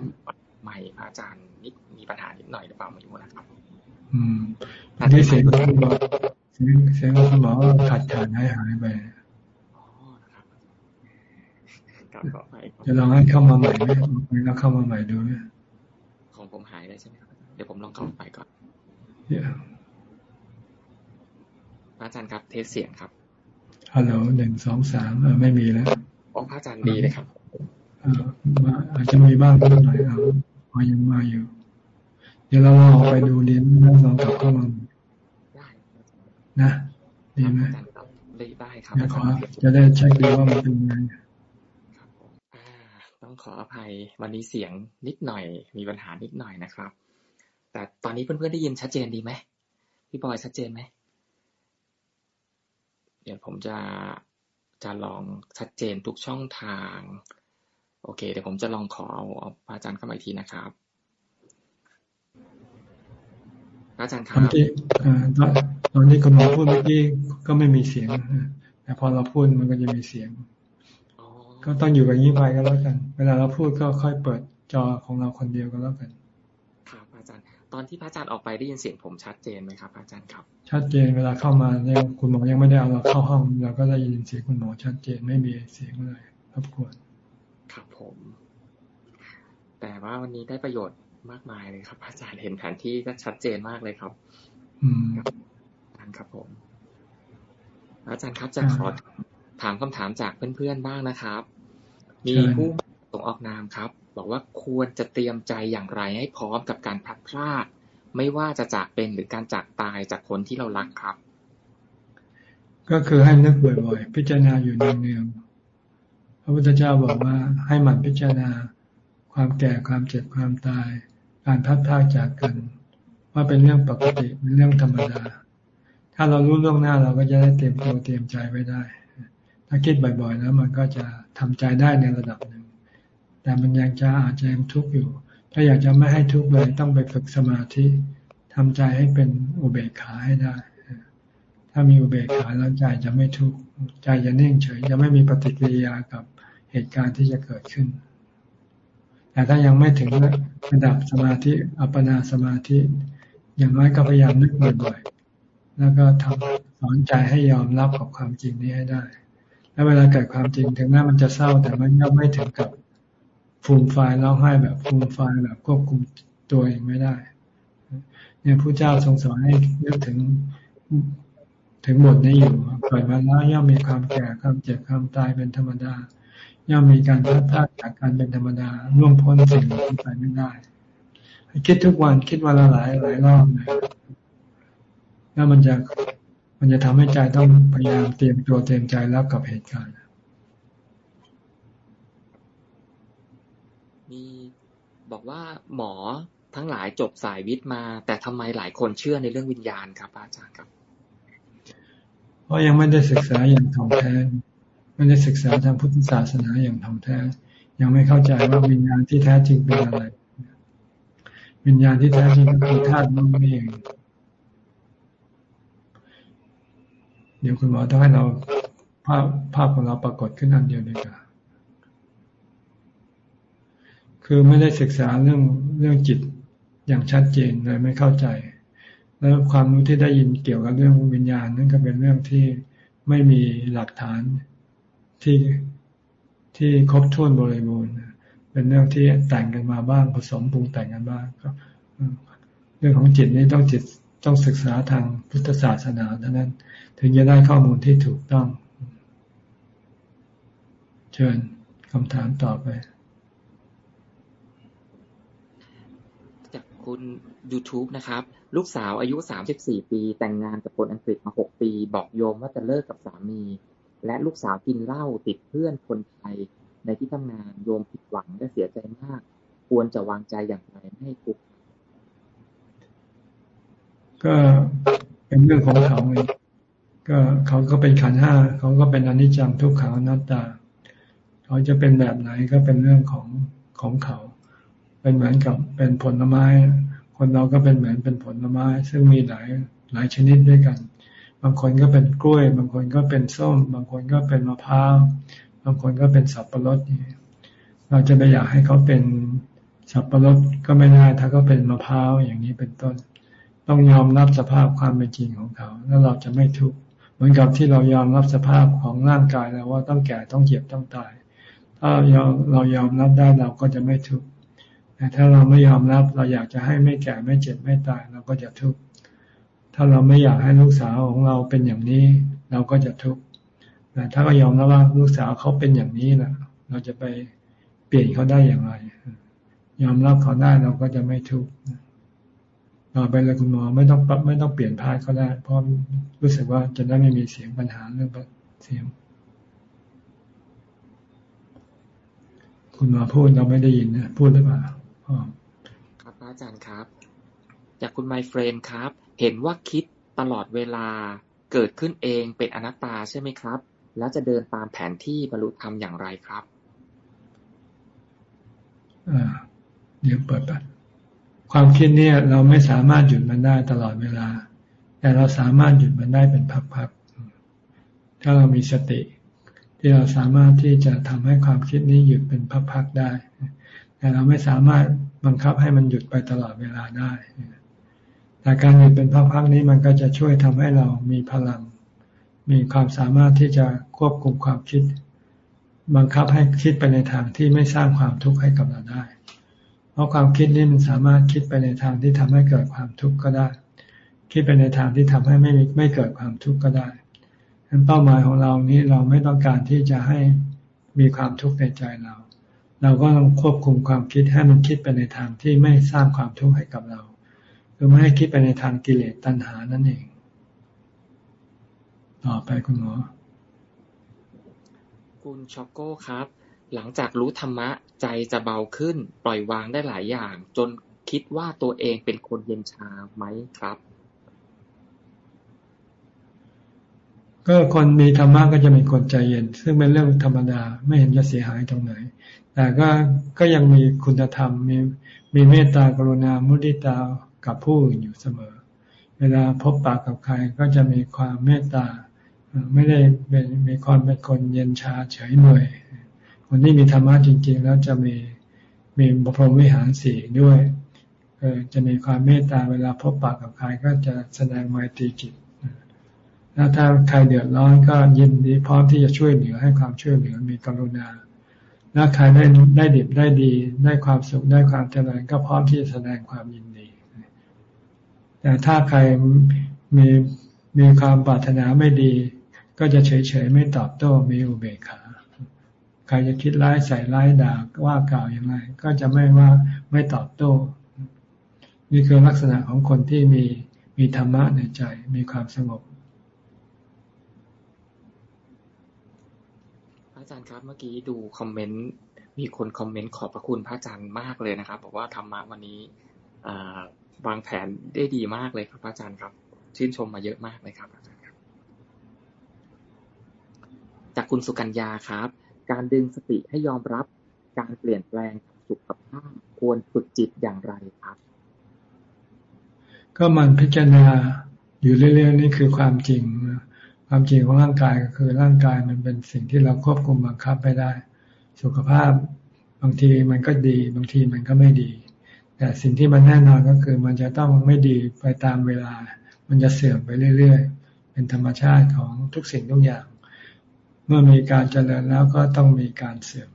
ใหม่อาจารย์นิดมีปัญหานิดหน่อยหรือเปล่าไม่รู้นะครับ อืมที่เสียงของคุณบอยเสีสียงเสียงคุณหมอขาดขาดหายหายไป จะลองให้เข้ามาใหม่ไหมแล้วเข้ามาใหม่ดูไหมของผมหายเลยใช่ไหมครับเดี๋ยวผมลองเข้าไปก่อนพระอาจารย์ครับ เทสเสียงครับฮัลโหลหนึ่งสองสามไม่มีแล้วอ๋อพระอาจารย์ดีเลยครับอาจจะมีบ้างก็หน่อยเอาพอยังมาอยู่ เดี๋ยวเราลองไปดูเรียนแล้วลองกลับเข้ามานะ ดีไหมได้ครับจะได้เช็คดูว่ามันเป็นยังไง ต้องขออภัยวันนี้เสียงนิดหน่อย มีปัญหานิดหน่อยนะครับ แต่ตอนนี้เพื่อนๆได้ยินชัดเจนดีไหมพี่บอยชัดเจนไหมเดี๋ยวผมจะจะลองชัดเจนทุกช่องทาง โอเค เดี๋ยวผมจะลองขอเอาอาจารย์เข้ามาอีกทีนะครับ อาจารย์ครับตอนนี้คุณหมอพูดเมื่อกี้ก็ไม่มีเสียงแต่พอเราพูดมันก็จะมีเสียง ก็ต้องอยู่กับยี่ไปก็แล้วกัน เวลาเราพูดก็ค่อยเปิดจอของเราคนเดียวก็แล้วกัน ครับอาจารย์ ตอนที่พระอาจารย์ออกไปได้ยินเสียงผมชัดเจนไหมครับอาจารย์ครับ ชัดเจนเวลาเข้ามาเนี่ยคุณหมอยังไม่ได้เอาเราเข้าห้องเราก็ได้ยินเสียงคุณหมอชัดเจนไม่มีเสียงเลยรบกวนครับผม แต่ว่าวันนี้ได้ประโยชน์มากมายเลยครับ อาจารย์เห็นแผนที่ก็ชัดเจนมากเลยครับ อืมอาจารย์ครับผมอาจารย์ครับจะขอ ถามคำถามจากเพื่อนๆบ้างนะครับ มีผู้ส่งออกนามครับ บอกว่าควรจะเตรียมใจอย่างไรให้พร้อมกับการพลัดพรากไม่ว่าจะจากเป็นหรือการจากตายจากคนที่เรารักครับ ก็คือให้นึกบ่อยๆ พิจารณาอยู่เนืองๆพระพุทธเจ้าบอกว่าให้หมั่นพิจารณาความแก่ความเจ็บความตาย การพัดพากจากกัน ว่าเป็นเรื่องปกติเป็นเรื่องธรรมดา ถ้าเรารู้ล่วงหน้าเราก็จะได้เตรียมตัวเตรียมใจไว้ได้ ถ้าคิดบ่อยๆ แล้วมันก็จะทำใจได้ในระดับหนึ่ง แต่มันยังจะอาจจะยังทุกข์อยู่ ถ้าอยากจะไม่ให้ทุกข์เลยต้องไปฝึกสมาธิทำใจให้เป็นอุเบกขาให้ได้ ถ้ามีอุเบกขาแล้วใจจะไม่ทุกข์ ใจจะนิ่งเฉย จะไม่มีปฏิกิริยากับเหตุการณ์ที่จะเกิดขึ้น แต่ถ้ายังไม่ถึงระดับสมาธิ อัปปนาสมาธิ อย่างน้อยก็พยายามนึกบ่อยๆ แล้วก็ทำสอนใจให้ยอมรับกับความจริงนี้ให้ได้ แล้วเวลาเกิดความจริงถึงแม้มันจะเศร้า แต่มันก็ไม่ถึงกับฟูมไฟร้องไห้แบบฟูมไฟแบบควบคุมตัวเองไม่ได้ เนี่ยพระเจ้าทรงสอนให้นึกถึงถึงบทนี้อยู่เกิดมาแล้วย่อมมีความแก่ความเจ็บความตายเป็นธรรมดา ย่อมมีการพัดพาจากการเป็นธรรมดาล่วงพ้นสิ่งที่ไปไม่ได้ คิดทุกวันคิดวันละหลายหลายรอบเลยแล้วมันจะ มันจะทำให้ใจต้องพยายามเตรียมตัวเตรียมใจรับกับเหตุการณ์มีบอกว่าหมอทั้งหลายจบสายวิทย์มา แต่ทำไมหลายคนเชื่อในเรื่องวิญญาณครับอาจารย์ครับ เพราะยังไม่ได้ศึกษาอย่างถ่องแท้ไม่ได้ศึกษาทางพุทธศาสนาอย่างถ่องแท้ ยังไม่เข้าใจว่าวิญญาณที่แท้จริงเป็นอะไร วิญญาณที่แท้จริงก็คือธาตุน้ำเอง เดี๋ยวคุณหมอต้องให้เราภาพภาพของเราปรากฏขึ้นอันเดียวเลยค่ะคือไม่ได้ศึกษาเรื่องเรื่องจิตอย่างชัดเจนเลยไม่เข้าใจ แล้วความรู้ที่ได้ยินเกี่ยวกับเรื่องวิญญาณนั่นก็เป็นเรื่องที่ไม่มีหลักฐานที่ที่ครบถ้วนบริบูรณ์เป็นเรื่องที่แต่งกันมาบ้างผสมปรุงแต่งกันบ้างก็เรื่องของจิตนี้ต้องจิต ต้องศึกษาทางพุทธศาสนาดังนั้น ถึงจะได้ข้อมูลที่ถูกต้อง เชิญคำถามต่อไป จากคุณ YouTube นะครับ ลูกสาวอายุ 34 ปี แต่งงานกับคนอังกฤษมา 6 ปี บอกโยมว่าจะเลิกกับสามี และลูกสาวกินเหล้าติดเพื่อนคนไทย ในที่ทำงานโยมผิดหวังและเสียใจมาก ควรจะวางใจอย่างไรไม่ให้ทุกข์ ก็เป็นเรื่องของเขาเองก็เขาก็เป็นขันห้าเขาก็เป็นอนิจจังทุกขังอนัตตา เขาจะเป็นแบบไหนก็เป็นเรื่องของของเขา เป็นเหมือนกับเป็นผลไม้ คนเราก็เป็นเหมือนเป็นผลไม้ ซึ่งมีหลายหลายชนิดด้วยกัน บางคนก็เป็นกล้วย บางคนก็เป็นส้ม บางคนก็เป็นมะพร้าวบางคนก็เป็นสับปะรดเราจะไปอยากให้เขาเป็นสับปะรดก็ไม่ได้ถ้าเขาเป็นมะพร้าวอย่างนี้เป็นต้น ต้องยอมรับสภาพความเป็นจริงของเขา แล้วเราจะไม่ทุกข์เหมือนกับที่เรายอมรับสภาพของร่างกายแล้วว่าต้องแก่ต้องเจ็บต้องตาย ถ้าเรายอมเรายอมรับได้เราก็จะไม่ทุกข์แต่ถ้าเราไม่ยอมรับเราอยากจะให้ไม่แก่ไม่เจ็บไม่ตายเราก็จะทุกข์ถ้าเราไม่อยากให้ลูกสาวของเราเป็นอย่างนี้ เราก็จะทุกข์แต่ถ้าก็ยอมรับว่าลูกสาวเขาเป็นอย่างนี้นะเราจะไปเปลี่ยนเขาได้อย่างไร ยอมรับเขาได้เราก็จะไม่ทุกข์ ต่อไปเลยคุณหมอไม่ต้องปรับไม่ต้องเปลี่ยนพาดก็ได้ เพราะรู้สึกว่าจะได้ไม่มีเสียงปัญหาเรื่องเสียง คุณหมอพูดเราไม่ได้ยินนะพูดหรือเปล่าครับอาจารย์ครับ จากคุณไมเฟรนครับ เห็นว่าคิดตลอดเวลาเกิดขึ้นเองเป็นอนัตตาใช่ไหมครับ แล้วจะเดินตามแผนที่บรรลุธรรมอย่างไรครับ อ่า เดี๋ยวเปิดไป ความคิดเนี่ยเราไม่สามารถหยุดมันได้ตลอดเวลา แต่เราสามารถหยุดมันได้เป็นพักๆ ถ้าเรามีสติ ที่เราสามารถที่จะทำให้ความคิดนี้หยุดเป็นพักๆได้ แต่เราไม่สามารถบังคับให้มันหยุดไปตลอดเวลาได้ แต่การหยุดเป็นพักๆนี้มันก็จะช่วยทำให้เรามีพลัง มีความสามารถที่จะควบคุมความคิด บังคับให้คิดไปในทางที่ไม่สร้างความทุกข์ให้กับเราได้ เพราะความคิดนี้มันสามารถคิดไปในทางที่ทำให้เกิดความทุกข์ก็ได้ คิดไปในทางที่ทำให้ไม่ไม่เกิดความทุกข์ก็ได้เป้าหมายของเรานี้เราไม่ต้องการที่จะให้มีความทุกข์ในใจเรา เราก็ต้องควบคุมความคิดให้มันคิดไปในทางที่ไม่สร้างความทุกข์ให้กับเราคือไม่ให้คิดไปในทางกิเลสตัณหานั่นเอง ต่อไปคุณหมอคุณช็อกโก้ครับ หลังจากรู้ธรรมะใจจะเบาขึ้น ปล่อยวางได้หลายอย่าง จนคิดว่าตัวเองเป็นคนเย็นชาไหมครับ ก็คนมีธรรมะก็จะเป็นคนใจเย็น ซึ่งเป็นเรื่องธรรมดาไม่เห็นจะเสียหายตรงไหน แต่ก็ก็ยังมีคุณธรรมมีมีเมตตากรุณามุทิตากับผู้อื่นอยู่เสมอ เวลาพบปากกับใครก็จะมีความเมตตา ไม่ได้เป็นมีความเป็นคนเย็นชาเฉยเมย คนที่มีธรรมะจริง ๆ แล้วจะมีมีบุพรมวิหารสี่ด้วยจะมีความเมตตาเวลาพบปากกับใครก็จะแสดงไมตรีจิตแล้วถ้าใครเดือดร้อนก็ยินดีพร้อมที่จะช่วยเหลือให้ความช่วยเหลือมีกรุณาแล้วใครได้ได้ดิบได้ดี ได้ความสุขได้ความเจริญก็พร้อมที่จะแสดงความยินดี แต่ถ้าใครมีมีความปรารถนาไม่ดี ก็จะเฉยๆไม่ตอบโต้มีอุเบกขา รจะคิดร้ายใส่ร้ายด่าว่ากล่าวอย่างไร ก็จะไม่ว่าไม่ตอบโต้ นี่คือลักษณะของคนที่มีมีธรรมะในใจมีความสงบ อาจารย์ครับเมื่อกี้ดูคอมเมนต์มีคนคอมเมนต์ขอบพระคุณพระอาจารย์มากเลยนะครับบอกว่าธรรมะวันนี้วางแผนได้ดีมากเลยครับพระอาจารย์ครับ ชื่นชมมาเยอะมากเลยครับอาจารย์ครับ จากคุณสุกัญญาครับ การดึงสติให้ยอมรับการเปลี่ยนแปลงสุขภาพควรฝึกจิตอย่างไรครับ ก็มันพิจารณาอยู่เรื่อยๆนี่คือความจริง ความจริงของร่างกายก็คือร่างกายมันเป็นสิ่งที่เราควบคุมบังคับไม่ได้ สุขภาพบางทีมันก็ดี บางทีมันก็ไม่ดี แต่สิ่งที่มันแน่นอนก็คือมันจะต้องไม่ดีไปตามเวลา มันจะเสื่อมไปเรื่อยๆ เป็นธรรมชาติของทุกสิ่งทุกอย่าง เมื่อมีการเจริญแล้วก็ต้องมีการเสื่อม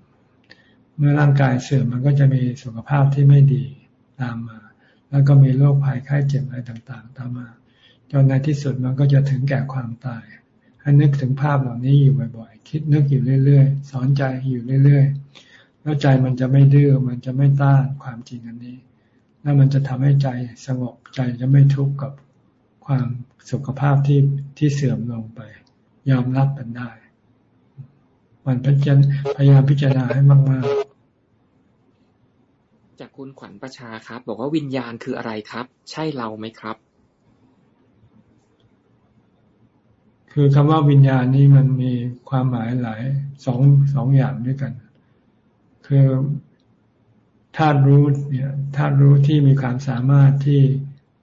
เมื่อร่างกายเสื่อมมันก็จะมีสุขภาพที่ไม่ดีตามมา แล้วก็มีโรคภัยไข้เจ็บอะไรต่าง ๆ ตามมา จนในที่สุดมันก็จะถึงแก่ความตาย ให้นึกถึงภาพเหล่านี้อยู่บ่อยๆ คิดนึกอยู่เรื่อยๆ สอนใจอยู่เรื่อยๆ แล้วใจมันจะไม่ดื้อ มันจะไม่ต้านความจริงอันนี้ แล้วมันจะทำให้ใจสงบ ใจจะไม่ทุกข์กับความสุขภาพที่ที่เสื่อมลงไป ยอมรับมันได้ มันพยายามพิจารณาให้มากๆจากคุณขวัญประชาครับ บอกว่าวิญญาณคืออะไรครับ ใช่เราไหมครับ คือคำว่าวิญญาณนี้มันมีความหมายหลายสองสองอย่างด้วยกัน คือธาตุรู้เนี่ยธาตุรู้ที่มีความสามารถที่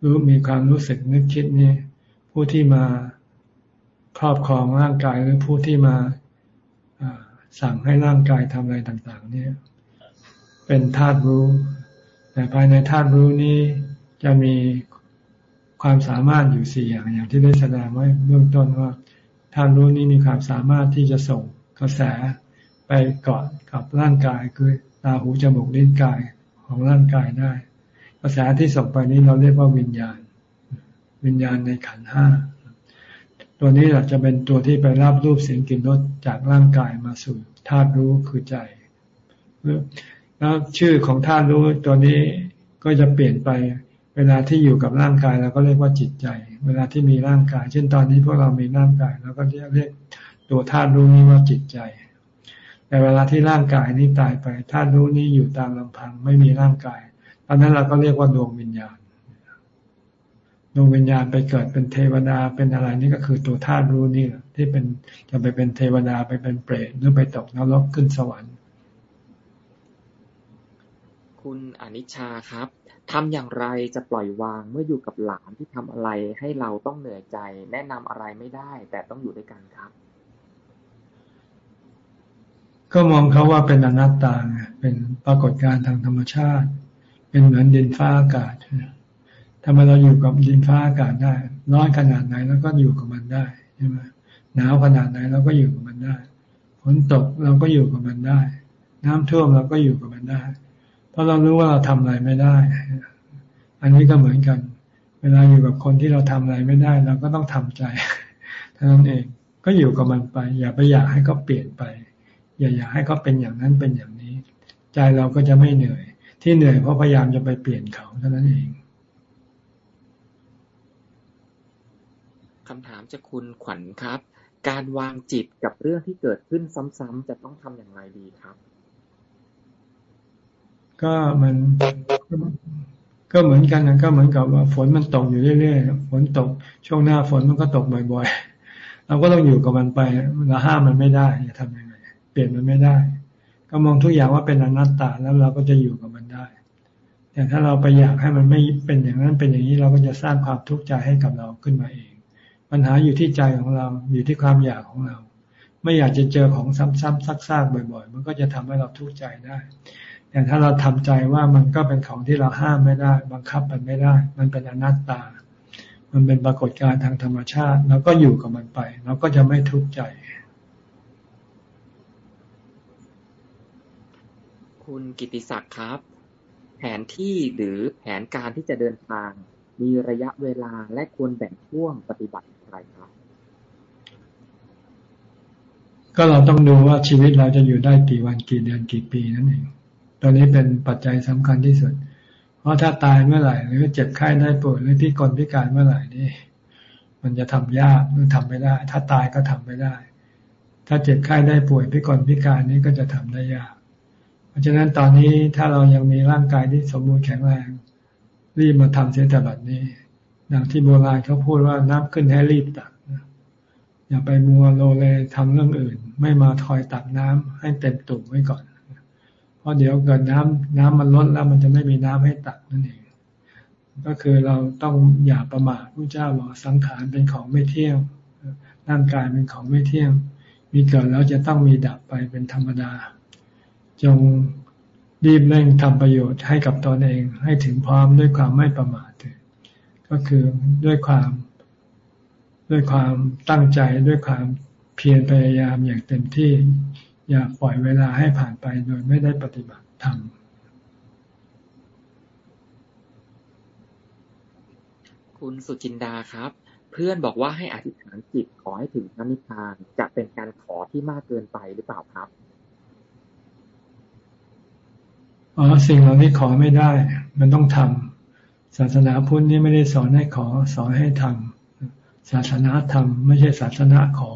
รู้มีความรู้สึกนึกคิดนี่ผู้ที่มาครอบครองร่างกายหรือผู้ที่มา สั่งให้ร่างกายทำอะไรต่าง ๆ เนี่ย เป็นธาตุรู้ แต่ภายในธาตุรู้นี้จะมีความสามารถอยู่สี่อย่างอย่างที่ได้แสดงไว้เบื้องต้นว่าธาตุรู้นี้มีความสามารถที่จะส่งกระแสไปเกาะกับร่างกายคือตาหูจมูกลิ้นกายของร่างกายได้ กระแสที่ส่งไปนี้เราเรียกว่าวิญญาณ วิญญาณในขันห้า ตัวนี้อาจจะเป็นตัวที่ไปรับรูปเสียงกลิ่นรสจากร่างกายมาสู่ธาตุรู้คือใจแล้วชื่อของธาตุรู้ตัวนี้ก็จะเปลี่ยนไปเวลาที่อยู่กับร่างกายเราก็เรียกว่าจิตใจ เวลาที่มีร่างกาย เช่นตอนนี้พวกเรามีร่างกายเราก็จะเรียกตัวธาตุรู้นี้ว่าจิตใจ แต่เวลาที่ร่างกายนี้ตายไปธาตุรู้นี้อยู่ตามลำพังไม่มีร่างกายตอนนั้นเราก็เรียกว่าดวงวิญญาณ ดวงวิญญาณไปเกิดเป็นเทวดาเป็นอะไรนี่ก็คือตัวธาตุรู้นี่ที่เป็นจะไปเป็นเทวดาไปเป็นเปรตหรือไปตกนรกขึ้นสวรรค์ คุณอนิชาครับทำอย่างไรจะปล่อยวางเมื่ออยู่กับหลานที่ทำอะไรให้เราต้องเหนื่อยใจ แนะนำอะไรไม่ได้ แต่ต้องอยู่ด้วยกันครับ ก็มองเขาว่าเป็นอนัตตาเป็นปรากฏการณ์ทางธรรมชาติ เป็นเหมือนดินฟ้าอากาศ ทำไมเราอยู่กับดินฟ้าอากาศได้ ร้อนขนาดไหนแล้วก็อยู่กับมันได้ใช่ไหมหนาวขนาดไหนเราก็อยู่กับมันได้ฝนตกเราก็อยู่กับมันได้ น้ำท่วมเราก็อยู่กับมันได้ เพราะเรารู้ว่าเราทำอะไรไม่ได้ อันนี้ก็เหมือนกัน เวลาอยู่กับคนที่เราทำอะไรไม่ได้ เราก็ต้องทำใจเท่านั้นเองก็อยู่กับมันไป อย่าไปอยากให้เขาเปลี่ยนไป อย่าอยากให้เขาเป็นอย่างนั้นเป็นอย่างนี้ ใจเราก็จะไม่เหนื่อย ที่เหนื่อยเพราะพยายามจะไปเปลี่ยนเขาเท่านั้นเอง คำถามจากคุณขวัญครับ การวางจิตกับเรื่องที่เกิดขึ้นซ้ำๆจะต้องทำอย่างไรดีครับ ก็มันก็เหมือนกันนะก็เหมือนกับว่าฝนมันตกอยู่เรื่อยๆฝนตกช่วงหน้าฝนมันก็ตกบ่อยๆเราก็ต้องอยู่กับมันไปเราห้ามมันไม่ได้จะทำยังไงเปลี่ยนมันไม่ได้ ก็มองทุกอย่างว่าเป็นอนัตตาแล้วเราก็จะอยู่กับมันได้แต่ถ้าเราไปอยากให้มันไม่เป็นอย่างนั้นเป็นอย่างนี้เราก็จะสร้างความทุกข์ใจให้กับเราขึ้นมาเอง ปัญหาอยู่ที่ใจของเรา อยู่ที่ความอยากของเรา ไม่อยากจะเจอของซ้ำๆซักๆบ่อย ๆ มันก็จะทำให้เราทุกข์ใจได้ แต่ถ้าเราทำใจว่ามันก็เป็นของที่เราห้ามไม่ได้ บังคับมันไม่ได้ มันเป็นอนัตตา มันเป็นปรากฏการณ์ทางธรรมชาติ เราก็อยู่กับมันไป เราก็จะไม่ทุกข์ใจ คุณกิติศักดิ์ครับ แผนที่หรือแผนการที่จะเดินทางมีระยะเวลาและควรแบ่งช่วงปฏิบัติ ไรครับ ก็เราต้องดูว่าชีวิตเราจะอยู่ได้กี่วันกี่เดือนกี่ปีนั่นเองตัวนี้เป็นปัจจัยสำคัญที่สุด เพราะถ้าตายเมื่อไหร่ หรือเจ็บไข้ได้ป่วยหรือพิกลพิการเมื่อไหร่นี่มันจะทำยากหรือทำไม่ได้ ถ้าตายก็ทำไม่ได้ ถ้าเจ็บไข้ได้ป่วยพิกลพิการนี้ก็จะทำได้ยาก เพราะฉะนั้นตอนนี้ถ้าเรายังมีร่างกายที่สมบูรณ์แข็งแรง รีบมาทำเสียแต่บัดนี้ ดังที่โบราณเขาพูดว่าน้ำขึ้นให้รีบตักอย่าไปมัวโลเลทำเรื่องอื่น ไม่มาคอยตักน้ำให้เต็มตุ่มไว้ก่อน เพราะเดี๋ยวเกิดน้ำน้ำมันลดแล้วมันจะไม่มีน้ำให้ตักนั่นเอง ก็คือเราต้องอย่าประมาทพระเจ้าบอกสังขารเป็นของไม่เที่ยงร่างกายเป็นของไม่เที่ยง มีเกิดแล้วจะต้องมีดับไปเป็นธรรมดา จงรีบเร่งทำประโยชน์ให้กับตนเอง ให้ถึงพร้อมด้วยความไม่ประมาท ก็คือด้วยความด้วยความตั้งใจด้วยความเพียรพยายามอย่างเต็มที่ อย่าปล่อยเวลาให้ผ่านไปโดยไม่ได้ปฏิบัติธรรมคุณสุจินดาครับ เพื่อนบอกว่าให้อธิษฐานจิตขอให้ถึงพระนิพพานจะเป็นการขอที่มากเกินไปหรือเปล่าครับอ๋อสิ่งเหล่านี้ขอไม่ได้ มันต้องทำ ศาสนาพุทธนี่ไม่ได้สอนให้ขอ สอนให้ทำศาสนาธรรมไม่ใช่ศาสนาขอ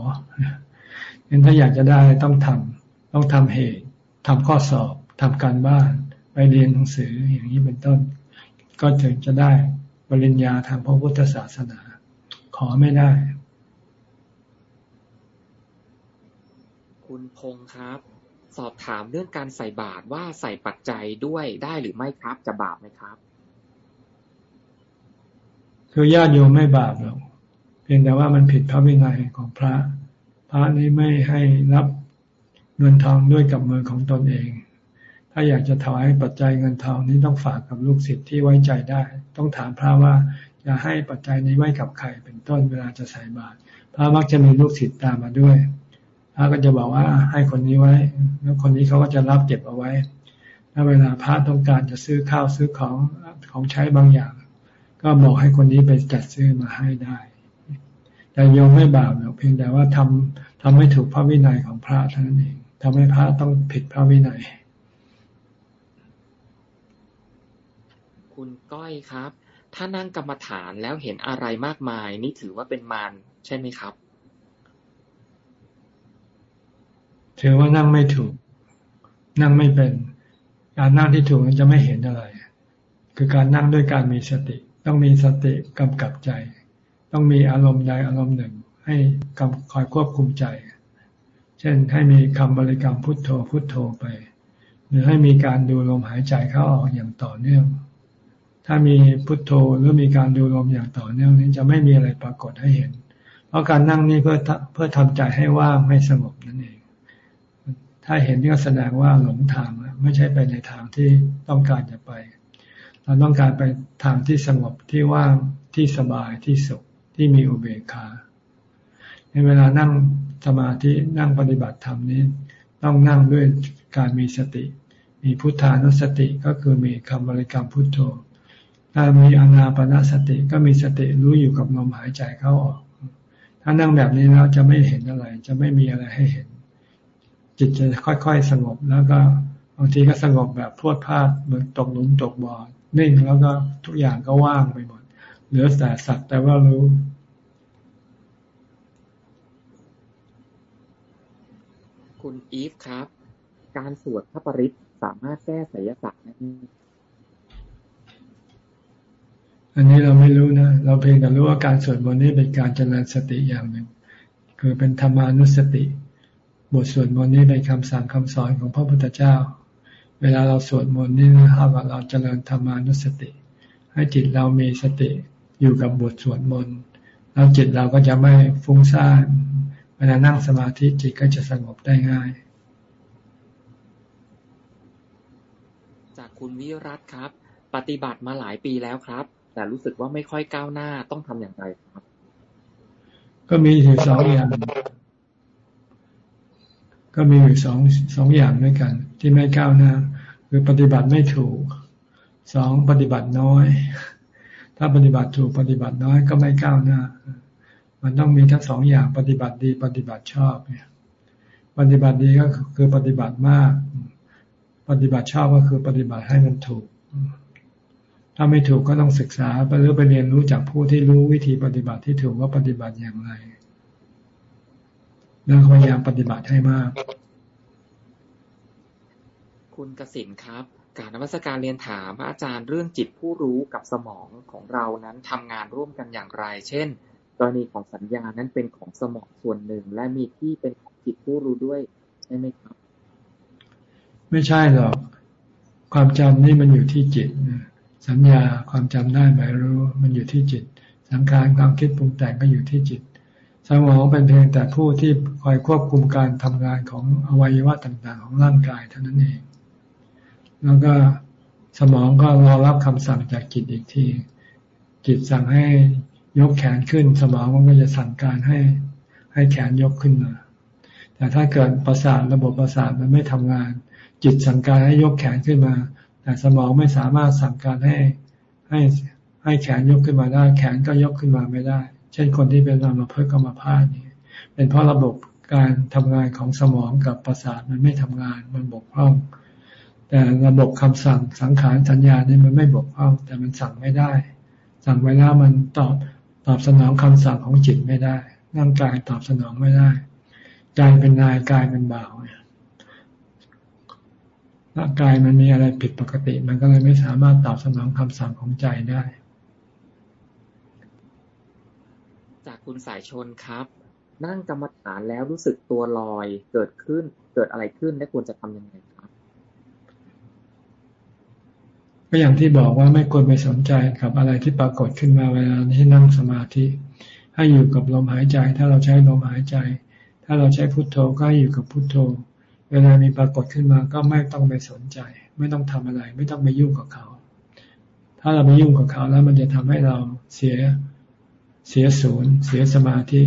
เห็นถ้าอยากจะได้ต้องทำต้องทำเหตุทำข้อสอบทำการบ้าน ไปเรียนหนังสืออย่างนี้เป็นต้น ก็ถึงจะได้ปริญญาทางพระพุทธศาสนา ขอไม่ได้ คุณพงษ์ครับ สอบถามเรื่องการใส่บาตรว่าใส่ปัจจัยด้วยได้หรือไม่ครับ จะบาปไหมครับ คือญาติโยมไม่บาปหรอกเพียงแต่ว่ามันผิดพระวินัยของพระ พระนี้ไม่ให้รับเงินทองด้วยกับมือของตนเอง ถ้าอยากจะถวายปัจจัยเงินทองนี้ต้องฝากกับลูกศิษย์ที่ไว้ใจได้ ต้องถามพระว่าจะให้ปัจจัยนี้ไว้กับใครเป็นต้นเวลาจะใส่บาตรพระมักจะมีลูกศิษย์ตามมาด้วยพระก็จะบอกว่าให้คนนี้ไว้ แล้วคนนี้เขาก็จะรับเก็บเอาไว้ถ้าเวลาพระต้องการจะซื้อข้าวซื้อของของใช้บางอย่าง ก็บอกให้คนนี้ไปจัดซื้อมาให้ได้ แต่โยมไม่บาปหรอกเพียงแต่ว่าทำทำให้ถูกพระวินัยของพระเท่านั้นเองทำให้พระต้องผิดพระวินัย คุณก้อยครับ ถ้านั่งกรรมฐานแล้วเห็นอะไรมากมาย นี่ถือว่าเป็นมารใช่ไหมครับถือว่านั่งไม่ถูก นั่งไม่เป็น การนั่งที่ถูกจะไม่เห็นอะไร คือการนั่งด้วยการมีสติ ต้องมีสติกำกับใจ ต้องมีอารมณ์ใดอารมณ์หนึ่ง ให้กำคอยควบคุมใจ เช่นให้มีคำบริกรรมพุทโธพุทโธไป หรือให้มีการดูลมหายใจเข้าออกอย่างต่อเนื่อง ถ้ามีพุทโธหรือมีการดูลมอย่างต่อเนื่องนี้จะไม่มีอะไรปรากฏให้เห็น เพราะการนั่งนี้เพื่อเพื่อทำใจให้ว่างให้สงบนั่นเอง ถ้าเห็นก็แสดงว่าหลงทางไม่ใช่ไปในทางที่ต้องการจะไป เราต้องการไปทางที่สงบที่ว่างที่สบายที่สุขที่มีอุเบกขา ในเวลานั่งสมาธินั่งปฏิบัติธรรมนี้ ต้องนั่งด้วยการมีสติ มีพุทธานุสติก็คือมีคำบริกรรมพุทโธถ้ามีอนาปนาสติก็มีสติรู้อยู่กับลมหายใจเข้าออก ถ้านั่งแบบนี้แล้วจะไม่เห็นอะไร จะไม่มีอะไรให้เห็น จิตจะค่อยๆสงบแล้วก็บางทีก็สงบแบบพวดพลาดเหมือนตกหลุมตกบ่อ นิ่งแล้วก็ทุกอย่างก็ว่างไปหมด เหลือแต่สักแต่ว่ารู้คุณอีฟครับ การสวดพระปริตสามารถแก้ไสยศาสตร์ได้อันนี้เราไม่รู้นะ เราเพียงแต่รู้ว่าการสวดมนต์นี้เป็นการเจริญสติอย่างหนึ่ง คือเป็นธรรมานุสติ บทสวดมนต์นี้เป็นคำสั่งคำสอนของพระพุทธเจ้า เวลาเราสวดมนต์นี่นะครับเราจเจริญธรรมานุสติ ให้จิตเรามีสติอยู่กับบทสวดมนต์แล้วจิตเราก็จะไม่ฟุ้งซ่านเวลานั่งสมาธิจิตก็จะสงบได้ง่าย จากคุณวิรัตครับ ปฏิบัติมาหลายปีแล้วครับ แต่รู้สึกว่าไม่ค่อยก้าวหน้าต้องทำอย่างไรครับ ก็มีถึงสองอย่าง ก็มีอยู่สองสองอย่างด้วยกัน ที่ไม่ก้าวหน้า คือปฏิบัติไม่ถูกสองปฏิบัติน้อย ถ้าปฏิบัติถูกปฏิบัติน้อยก็ไม่ก้าวหน้า มันต้องมีทั้งสองอย่างปฏิบัติดี ปฏิบัติชอบเนี่ย ปฏิบัติดีก็คือปฏิบัติมาก ปฏิบัติชอบก็คือปฏิบัติให้มันถูก ถ้าไม่ถูกก็ต้องศึกษาไปหรือไปเรียนรู้จากผู้ที่รู้วิธีปฏิบัติที่ถูกว่าปฏิบัติอย่างไร แล้วพยายามปฏิบัติให้มาก คุณกสินครับ การนวัตการเรียนถามพระอาจารย์เรื่องจิตผู้รู้กับสมองของเรานั้นทำงานร่วมกันอย่างไร เช่น กรณีของสัญญานั้นเป็นของสมองส่วนหนึ่ง และมีที่เป็นของจิตผู้รู้ด้วยใช่ไหมครับ ไม่ใช่หรอก ความจำนี่มันอยู่ที่จิต สัญญาความจำได้หมายรู้ มันอยู่ที่จิต สังขารความคิดปรุงแต่งก็อยู่ที่จิต สมองเป็นเพียงแต่ผู้ที่คอยควบคุมการทำงานของอวัยวะต่างๆ ของร่างกายเท่านั้นเอง แล้วก็สมองก็รอรับคำสั่งจากจิตอีกที จิตสั่งให้ยกแขนขึ้น สมองมันก็จะสั่งการให้ให้แขนยกขึ้นมา แต่ถ้าเกิดประสาทระบบประสาทมันไม่ทำงาน จิตสั่งการให้ยกแขนขึ้นมา แต่สมองไม่สามารถสั่งการให้ให้ให้แขนยกขึ้นมาได้ แขนก็ยกขึ้นมาไม่ได้ เช่นคนที่เป็นอัมพฤกษ์อัมพาตนี่เป็นเพราะระบบการทำงานของสมองกับประสาทมันไม่ทำงานมันบกพร่อง แต่ระบบคำสั่งสังขารสัญญานี่มันไม่บกพร่อง แต่มันสั่งไม่ได้ สั่งไว้แล้วมันตอบตอบสนองคำสั่งของจิตไม่ได้ร่างกายตอบสนองไม่ได้ใจเป็นนายกายเป็นบ่าวร่างกายมันมีอะไรผิดปกติ มันก็เลยไม่สามารถตอบสนองคำสั่งของใจได้ จากคุณสายชนครับ นั่งกรรมฐานแล้วรู้สึกตัวลอยเกิดขึ้นเกิดอะไรขึ้นและควรจะทำยังไงครับ ก็อย่างที่บอกว่าไม่ควรไปสนใจกับอะไรที่ปรากฏขึ้นมาเวลาที่นั่งสมาธิ ให้อยู่กับลมหายใจ ถ้าเราใช้ลมหายใจ ถ้าเราใช้พุทโธก็อยู่กับพุทโธ เวลามีปรากฏขึ้นมาก็ไม่ต้องไปสนใจ ไม่ต้องทำอะไร ไม่ต้องไปยุ่งกับเขา ถ้าเราไปยุ่งกับเขาแล้วมันจะทำให้เราเสีย เสียศูนย์ เสียสมาธิ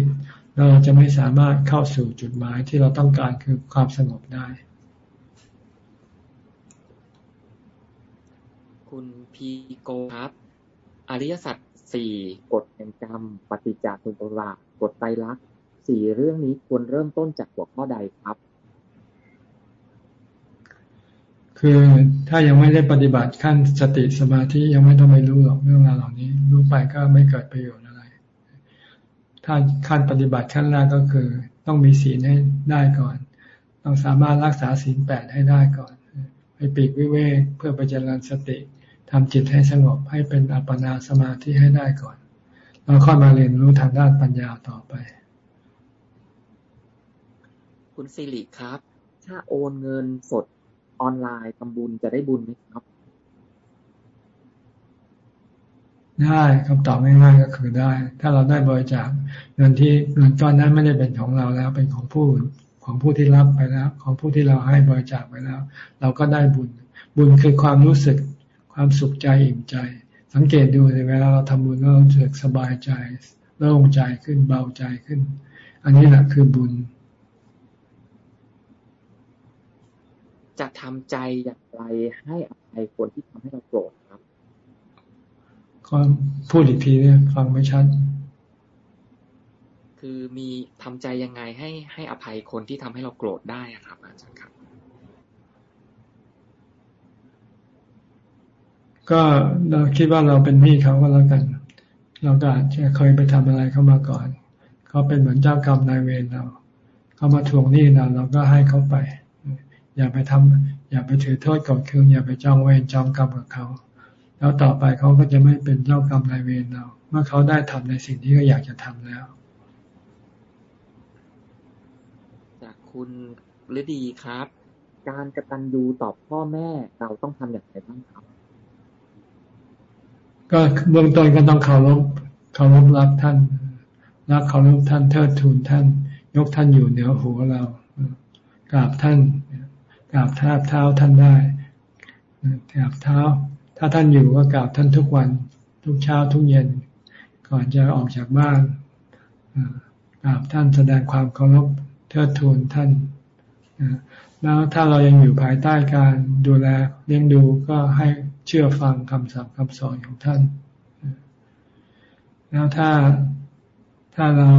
เราจะไม่สามารถเข้าสู่จุดหมายที่เราต้องการคือความสงบได้ คุณพีโกครับ อริยสัจสี่กฎแห่งกรรม ปฏิจจสมุปบาทกฎไตรลักษณ์สี่เรื่องนี้ควรเริ่มต้นจากหัวข้อใดครับ คือถ้ายังไม่ได้ปฏิบัติขั้นสติสมาธิยังไม่ต้องไปรู้หรอกเรื่องราวเหล่านี้ รู้ไปก็ไม่เกิดประโยชน์ อะไรถ้าขั้นปฏิบัติขั้นแรกก็คือ ต้องมีศีลให้ได้ก่อน ต้องสามารถรักษาศีลแปดให้ได้ก่อน ไปปีกวิเวกเพื่อไปเจริญสติทำจิตให้สงบให้เป็นอัปปนาสมาธิให้ได้ก่อนแล้วค่อยมาเรียนรู้ทางด้านปัญญาต่อไป คุณสิริครับ ถ้าโอนเงินสดออนไลน์ทำบุญจะได้บุญไหมครับ ได้คำตอบง่ายๆก็คือได้ ถ้าเราได้บริจาคเงินที่เงินก้อนนั้นไม่ได้เป็นของเราแล้วเป็นของผู้ของผู้ที่รับไปแล้ว ของผู้ที่เราให้บริจาคไปแล้ว เราก็ได้บุญ บุญคือความรู้สึกความสุขใจอิ่มใจ สังเกตดูในเวลาเราทำบุญเรารู้สึกสบายใจโล่งใจขึ้นเบาใจขึ้น อันนี้แหละคือบุญ จะทำใจอย่างไรให้อภัยคนที่ทำให้เราโกรธ ครับก็พูดอีกทีเนี่ยฟังไม่ชัด คือมีทำใจยังไงให้ให้อภัยคนที่ทำให้เราโกรธได้อะครับอาจารย์ครับ ก็เราคิดว่าเราเป็นพี่เขาก็แล้วกัน เราก็อาจจะเคยไปทำอะไรเขามาก่อน เขาเป็นเหมือนเจ้ากรรมนายเวรเราเขามาทวงหนี้เราเราก็ให้เขาไป อย่าไปทำอย่าไปถือโทษกดเคืองอย่าไปจองเวรจองกรรมกับเขา แล้วต่อไปเขาก็จะไม่เป็นเจ้ากรรมนายเวรเรา เมื่อเขาได้ทำในสิ่งที่เขาอยากจะทำแล้ว จากคุณฤดีครับ การกตัญญูต่อพ่อแม่เราต้องทำอย่างไรบ้างครับ ก็เบื้องต้นก็ต้องเคารพเคารพรักท่านรักเคารพท่านเทิดทูนท่าน ยกท่านอยู่เหนือหัวเรากราบท่านกราบเท้าเท้าท่านได้กราบเท้า ถ้าท่านอยู่ก็กราบท่านทุกวัน ทุกเช้าทุกเย็น ก่อนจะออกจากบ้านกราบท่านแสดงความเคารพเทิดทูนท่านแล้วถ้าเรายังอยู่ภายใต้การดูแลเลี้ยงดูก็ให้เชื่อฟังคำสั่งคำสอนของท่าน แล้วถ้าถ้าเรา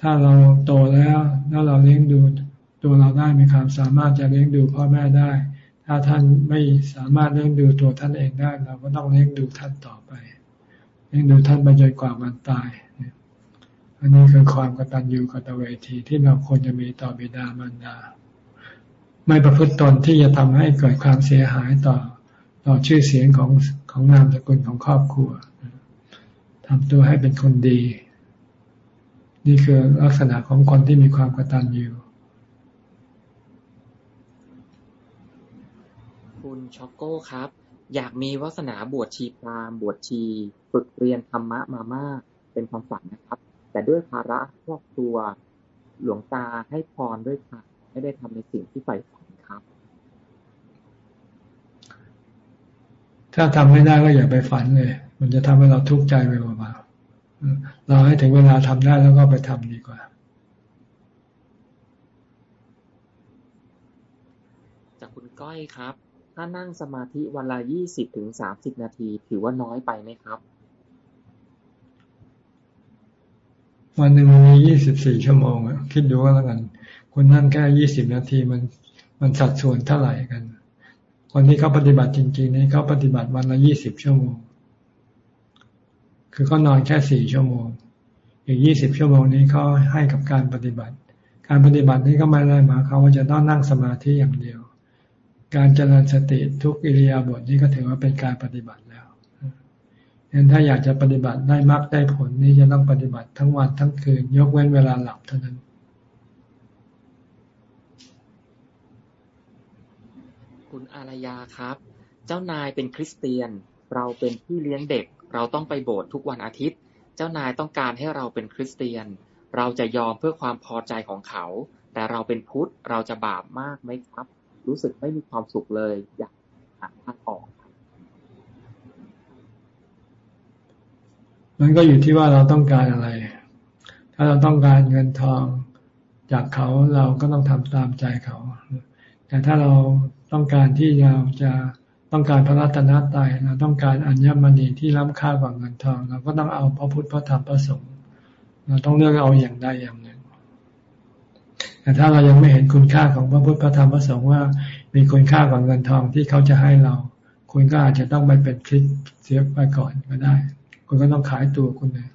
ถ้าเราโตแล้ว แล้วเราเลี้ยงดูตัวเราได้มีความสามารถจะเลี้ยงดูพ่อแม่ได้ ถ้าท่านไม่สามารถเลี้ยงดูตัวท่านเองได้ เราก็ต้องเลี้ยงดูท่านต่อไป เลี้ยงดูท่านไปจนกว่าวันตาย อันนี้คือความกตัญญูกตเวทีที่เราควรจะมีต่อบิดามารดา ไม่ประพฤติตนที่จะทำให้เกิดความเสียหายต่อต่อชื่อเสียงของของนามสกุลของครอบครัวทำตัวให้เป็นคนดี นี่คือลักษณะของคนที่มีความกตัญญูคุณ ช็อกโก้ครับ อยากมีวาสนาบวชชีพรามบวชชีฝึกเรียนธรรมะมามากเป็นความฝันนะครับ แต่ด้วยภาระครอบครัวหลวงตาให้พรด้วยค่ะไม่ได้ทำในสิ่งที่ใฝ่ฝันครับ ถ้าทำไม่ได้ก็อย่าไปฝันเลย มันจะทำให้เราทุกข์ใจไปเปล่าๆเราให้ถึงเวลาทำได้แล้วก็ไปทำดีกว่าจากคุณก้อยครับ ถ้านั่งสมาธิวันละยี่สิบถึงสามสิบนาที ถือว่าน้อยไปไหมครับ วันหนึ่งมียี่สิบสี่ชั่วโมงคิดดูว่าแล้วกันคุณนั่งแค่ยี่สิบนาทีมันมันสัดส่วนเท่าไหร่กันคนที่เขาปฏิบัติจริงๆนี่เขาปฏิบัติวันละยี่สิบชั่วโมง คือเขานอนแค่สี่ชั่วโมง อีกยี่สิบชั่วโมงนี้เขาให้กับการปฏิบัติ การปฏิบัตินี้ก็ไม่ได้หมายความว่าจะต้องนั่งสมาธิอย่างเดียว การเจริญสติทุกอิริยาบถนี้ก็ถือว่าเป็นการปฏิบัติแล้วเห็นถ้าอยากจะปฏิบัติได้มากได้ผลนี่จะต้องปฏิบัติทั้งวันทั้งคืน ยกเว้นเวลาหลับเท่านั้นคุณอารยาครับ เจ้านายเป็นคริสเตียน เราเป็นพี่เลี้ยงเด็ก เราต้องไปโบสถ์ทุกวันอาทิตย์ เจ้านายต้องการให้เราเป็นคริสเตียน เราจะยอมเพื่อความพอใจของเขา แต่เราเป็นพุทธ เราจะบาปมากไหมครับ รู้สึกไม่มีความสุขเลย อยากหาทางออก มันก็อยู่ที่ว่าเราต้องการอะไร ถ้าเราต้องการเงินทองจากเขาเราก็ต้องทำตามใจเขา แต่ถ้าเราต้องการที่เราจะต้องการพระรัตนตรัยเราต้องการอัญมณีที่ล้ำค่ากว่าเงินทอง เราก็ต้องเอาพระพุทธพระธรรมพระสงฆ์เราต้องเลือกเอาอย่างใดอย่างหนึ่ง แต่ถ้าเรายังไม่เห็นคุณค่าของพระพุทธพระธรรมพระสงฆ์ว่ามีคุณค่ากว่าเงินทองที่เขาจะให้เรา คุณก็อาจจะต้องไปเป็นคลิกเสียไปก่อนก็ได้ คุณก็ต้องขายตัวคุณเลย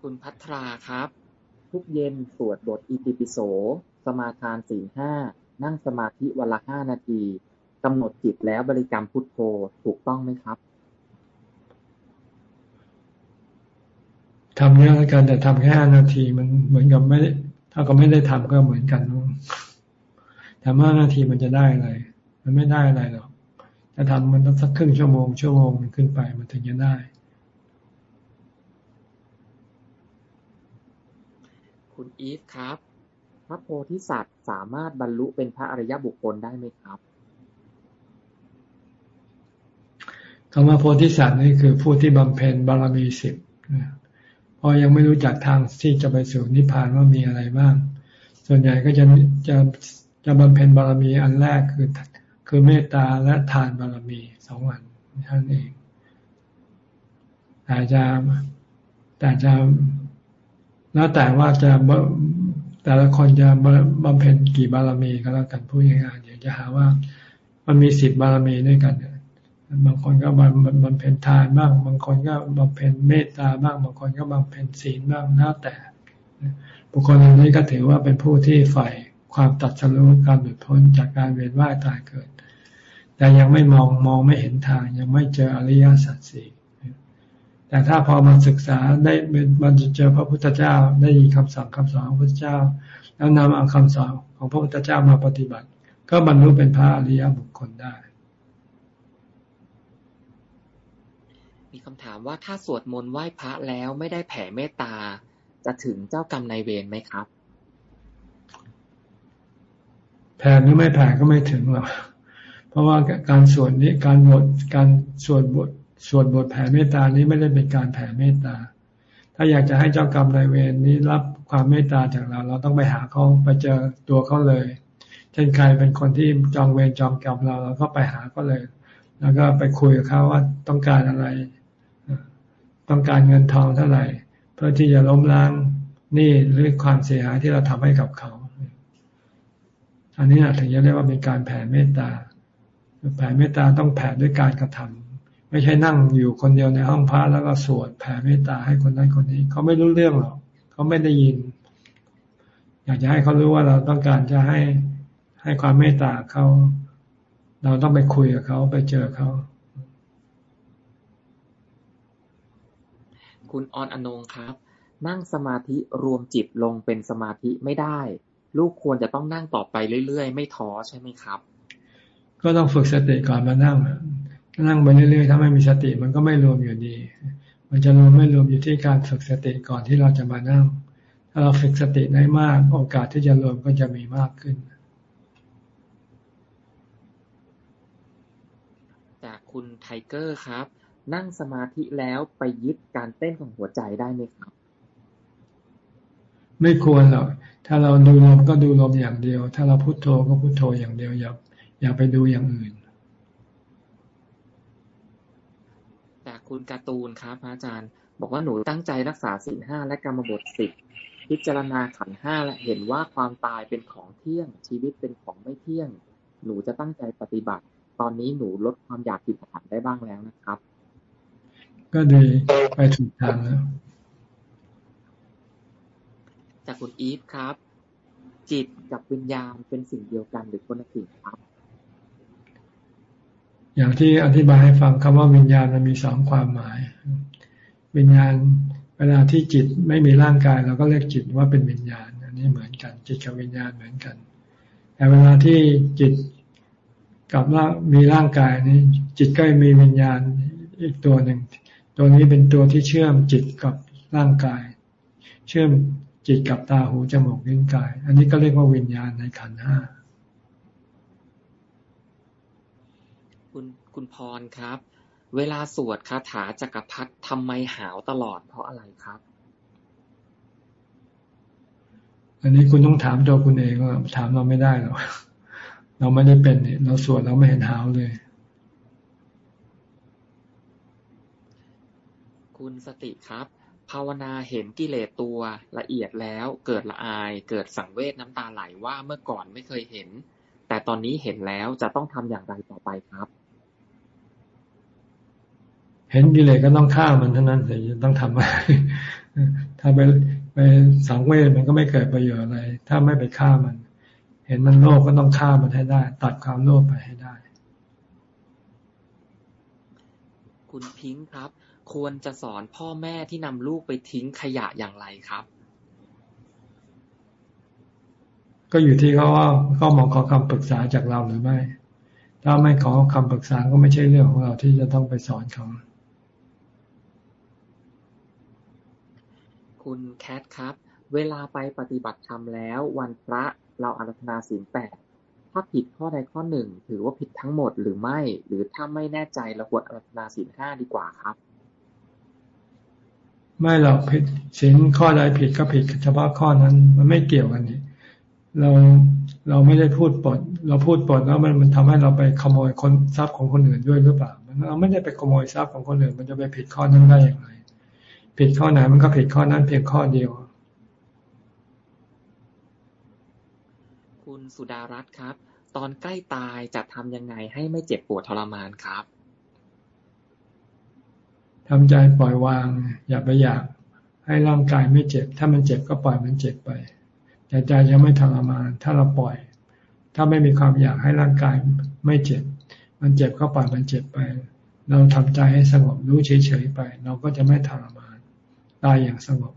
คุณพัทราครับ ทุกเย็นสวดบทอิติปิโส สมาทานสี่ห้านั่งสมาธิวันละห้านาทีกำหนดจิตแล้วบริกรรมพุทโธถูกต้องไหมครับ ทำเยอะกันแต่ทำแค่ห้านาทีมันเหมือนกับไม่ถ้าก็ไม่ได้ทำก็เหมือนกันทำห้านาทีมันจะได้อะไร มันไม่ได้อะไรหรอกถ้าทำมันต้องสักครึ่งชั่วโมงชั่วโมงมันขึ้นไปมันถึงจะได้คุณอีฟครับ พระโพธิสัตว์สามารถบรรลุเป็นพระอริยบุคคลได้ไหมครับคำว่าโพธิสัตว์นี่คือผู้ที่บำเพ็ญบารมีสิบ พอยังไม่รู้จักทางที่จะไปสู่นิพพานว่ามีอะไรบ้าง ส่วนใหญ่ก็จะจะจะบำเพ็ญบารมีอันแรกคือคือเมตตาและทานบารมีสองอันท่านเองแต่จะแต่จะแล้วแต่ว่าจะแต่ละคนจะบำเพ็ญกี่บารมีก็แล้วกันพูดง่ายๆเดี๋ยวจะหาว่า มันมีสิบบารมีด้วยกัน บางคนก็บำบำเพ็ญทานบ้าง บางคนก็บำเพ็ญเมตตาบ้าง บางคนก็บำเพ็ญศีลบ้างแล้วแต่ บุคคลเหล่านี้ก็ถือว่าเป็นผู้ที่ใฝ่ความตัดสู้การหลุดพ้นจากการเวียนว่ายตายเกิด แต่ยังไม่มองมองไม่เห็นทาง ยังไม่เจออริยสัจสี่แต่ถ้าพอมาศึกษาได้มันจะเจอพระพุทธเจ้าได้ยินคำสั่งคำสอนของพระพุทธเจ้า แล้วนำเอาคำสอนของพระพุทธเจ้ามาปฏิบัติ ก็บรรลุเป็นพระอริยบุคคลได้มี คำถามว่าถ้าสวดมนต์ไหว้พระแล้วไม่ได้แผ่เมตตา จะถึงเจ้ากรรมนายเวรไหมครับ แผ่หรือไม่แผ่ก็ไม่ถึงหรอกเพราะว่าการสวดนี้การบทการสวดบทสวดบทแผ่เมตตานี้ไม่ได้เป็นการแผ่เมตตา ถ้าอยากจะให้เจ้ากรรมนายเวรนี้รับความเมตตาจากเรา เราต้องไปหาเขาไปเจอตัวเขาเลย เช่นใครเป็นคนที่จองเวรจองกรรมเราเราก็ไปหาก็เลย แล้วก็ไปคุยกับเขาว่าต้องการอะไร ต้องการเงินทองเท่าไหร่ เพื่อที่จะล้มล้างนี่หรือความเสียหายที่เราทำให้กับเขา อันนี้ถึงจะเรียกว่าเป็นการแผ่เมตตา แผ่เมตตาต้องแผ่ด้วยการกระทำไม่ใช่นั่งอยู่คนเดียวในห้องพระแล้วก็สวดแผ่เมตตาให้คนนั้นคนนี้ เขาไม่รู้เรื่องหรอก เขาไม่ได้ยิน อยากจะให้เขารู้ว่าเราต้องการจะให้ให้ความเมตตาเขา เราต้องไปคุยกับเขาไปเจอเขา คุณออนอนงครับ นั่งสมาธิรวมจิตลงเป็นสมาธิไม่ได้ ลูกควรจะต้องนั่งต่อไปเรื่อยๆ ไม่ท้อใช่ไหมครับ ก็ต้องฝึกสติก่อนมานั่งนั่งไปเรื่อยๆถ้าไม่มีสติมันก็ไม่รวมอยู่ดี มันจะรวมไม่รวมอยู่ที่การฝึกสติก่อนที่เราจะมานั่ง ถ้าเราฝึกสติได้มาก โอกาสที่จะรวมก็จะมีมากขึ้น จากคุณไทเกอร์ครับ นั่งสมาธิแล้วไปยึดการเต้นของหัวใจได้ไหมครับ ไม่ควรหรอก ถ้าเราดูลมก็ดูลมอย่างเดียว ถ้าเราพุโทโธก็พุโทโธอย่างเดียว อย่าอย่าไปดูอย่างอื่น จากคุณการ์ตูนครับอาจารย์ บอกว่าหนูตั้งใจรักษาศีลห้าและกรรมบทสิบพิจารณาขันห้าและเห็นว่าความตายเป็นของเที่ยง ชีวิตเป็นของไม่เที่ยง หนูจะตั้งใจปฏิบัติ ตอนนี้หนูลดความอยากกินอาหารได้บ้างแล้วนะครับ ก็ดีไปถูกทางแล้วจากคุณอีฟครับ จิตกับวิญญาณเป็นสิ่งเดียวกันหรือคนละสิ่งครับ อย่างที่อธิบายให้ฟังคำว่าวิญญาณมันมีสองความหมาย วิญญาณเวลาที่จิตไม่มีร่างกายเราก็เรียกจิตว่าเป็นวิญญาณ อันนี้เหมือนกัน จิตกับวิญญาณเหมือนกัน แต่เวลาที่จิตกับร่างมีร่างกายนี้ จิตก็มีวิญญาณอีกตัวหนึ่ง ตัวนี้เป็นตัวที่เชื่อมจิตกับร่างกาย เชื่อมจิตกับตาหูจมูกลิ้นกาย อันนี้ก็เรียกว่าวิญญาณในขันห้าคุณคุณพรครับ เวลาสวดคาถาจักรพรรดิทำไมหาวตลอดเพราะอะไรครับ อันนี้คุณต้องถามตัวคุณเองว่าถามเราไม่ได้หรอกเราไม่ได้เป็นเนี่ยเราสวดเราไม่เห็นหาวเลย คุณสติครับ ภาวนาเห็นกิเลสตัวละเอียดแล้วเกิดละอาย เกิดสังเวชน้ำตาไหลว่าเมื่อก่อนไม่เคยเห็น แต่ตอนนี้เห็นแล้วจะต้องทำอย่างไรต่อไปครับ เห็นกิเลสก็ต้องฆ่ามันเท่านั้นแต่จะต้องทำอะไรถ้าไปไปสังเวชมันก็ไม่เกิดประโยชน์อะไร ถ้าไม่ไปฆ่ามัน เห็นมันโลภก็ต้องฆ่ามันให้ได้ ตัดความโลภไปให้ได้ คุณพิงค์ครับ ควรจะสอนพ่อแม่ที่นำลูกไปทิ้งขยะอย่างไรครับ ก็อยู่ที่เขาว่าเขามองขอคำปรึกษาจากเราหรือไม่ ถ้าไม่ขอคำปรึกษาก็ไม่ใช่เรื่องของเราที่จะต้องไปสอนเขาคุณแคทครับ เวลาไปปฏิบัติธรรมแล้ว วันพระเราอารัธนาศีลแปดถ้าผิดข้อใดข้อหนึ่งถือว่าผิดทั้งหมดหรือไม่ หรือถ้าไม่แน่ใจเราควรอารัธนาศีลห้าดีกว่าครับ ไม่เราผิดศีลข้อใดผิดก็ผิดเฉพาะข้อนั้น มันไม่เกี่ยวกันนี่เราเราไม่ได้พูดปด เราพูดปดแล้วมันมันทำให้เราไปขโมยคนทรัพย์ของคนอื่นด้วยหรือเปล่าเราไม่ได้ไปขโมยทรัพย์ของคนอื่น มันจะไปผิดข้อนั้นได้อย่างไร ผิดข้อไหนมันก็ผิดข้อนั้นเพียงข้อเดียว คุณสุดารัตน์ครับ ตอนใกล้ตายจะทำยังไงให้ไม่เจ็บปวดทรมานครับ ทำใจปล่อยวาง อย่าไปอยากให้ร่างกายไม่เจ็บ ถ้ามันเจ็บก็ปล่อยมันเจ็บไปแต่ใจยังไม่ทรมานถ้าเราปล่อย ถ้าไม่มีความอยากให้ร่างกายไม่เจ็บ มันเจ็บก็ปล่อยมันเจ็บไป เราทำใจให้สงบรู้เฉยๆไป เราก็จะไม่ทรมานตายอย่างสงบ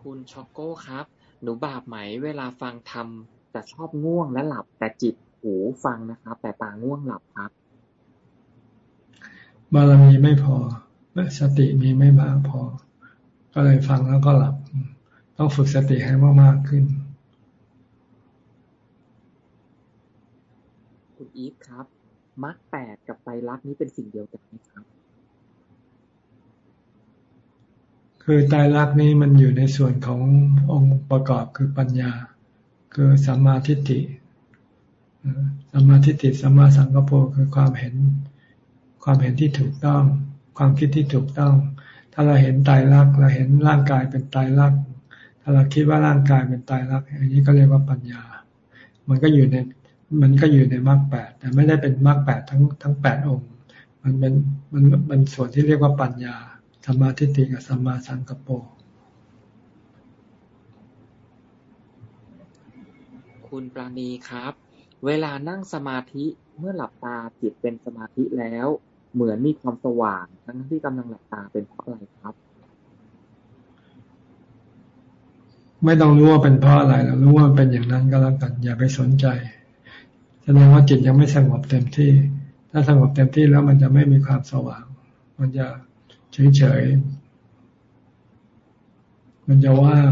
คุณช็อกโก้ครับ หนูบาปไหมเวลาฟังธรรมจะชอบง่วงและหลับแต่จิตหูฟังนะครับ แต่ตาง่วงหลับครับ บารมีไม่พอสติมีไม่มากพอ ก็เลยฟังแล้วก็หลับ ต้องฝึกสติให้มากๆขึ้น คุณอีฟครับมรรคแปดกับไตรลักษณ์นี้เป็นสิ่งเดียวกันไหมครับ คือตายรักนี้มันอยู่ในส่วนขององค์ประกอบคือปัญญา คือสัมมาทิฏฐิสัมมาทิฏฐิสัมมาสังกปรคือความเห็น ความเห็นที่ถูกต้อง ความคิดที่ถูกต้อง ถ้าเราเห็นตายรักเราเห็นร่างกายเป็นตายรักถ้าเราคิดว่าร่างกายเป็นตายรักอันนี้ก็เรียกว่าปัญญา มันก็อยู่ในมันก็อยู่ในมรรคแปดแต่ไม่ได้เป็นมรรคแปดทั้งทั้งแปดองค์ มันเป็นมันมันส่วนที่เรียกว่าปัญญาสมาทิฏฐิกับสมาสังกปโปคุณปราณีครับ เวลานั่งสมาธิเมื่อหลับตาจิตเป็นสมาธิแล้ว เหมือนมีความสว่าง ทั้งที่กำลังหลับตาเป็นเพราะอะไรครับ ไม่ต้องรู้ว่าเป็นเพราะอะไรเรารู้ว่าเป็นอย่างนั้นก็แล้วกัน อย่าไปสนใจแสดงว่าจิตยังไม่สงบเต็มที่ ถ้าสงบเต็มที่แล้วมันจะไม่มีความสว่าง มันจะเฉยๆ มันจะว่าง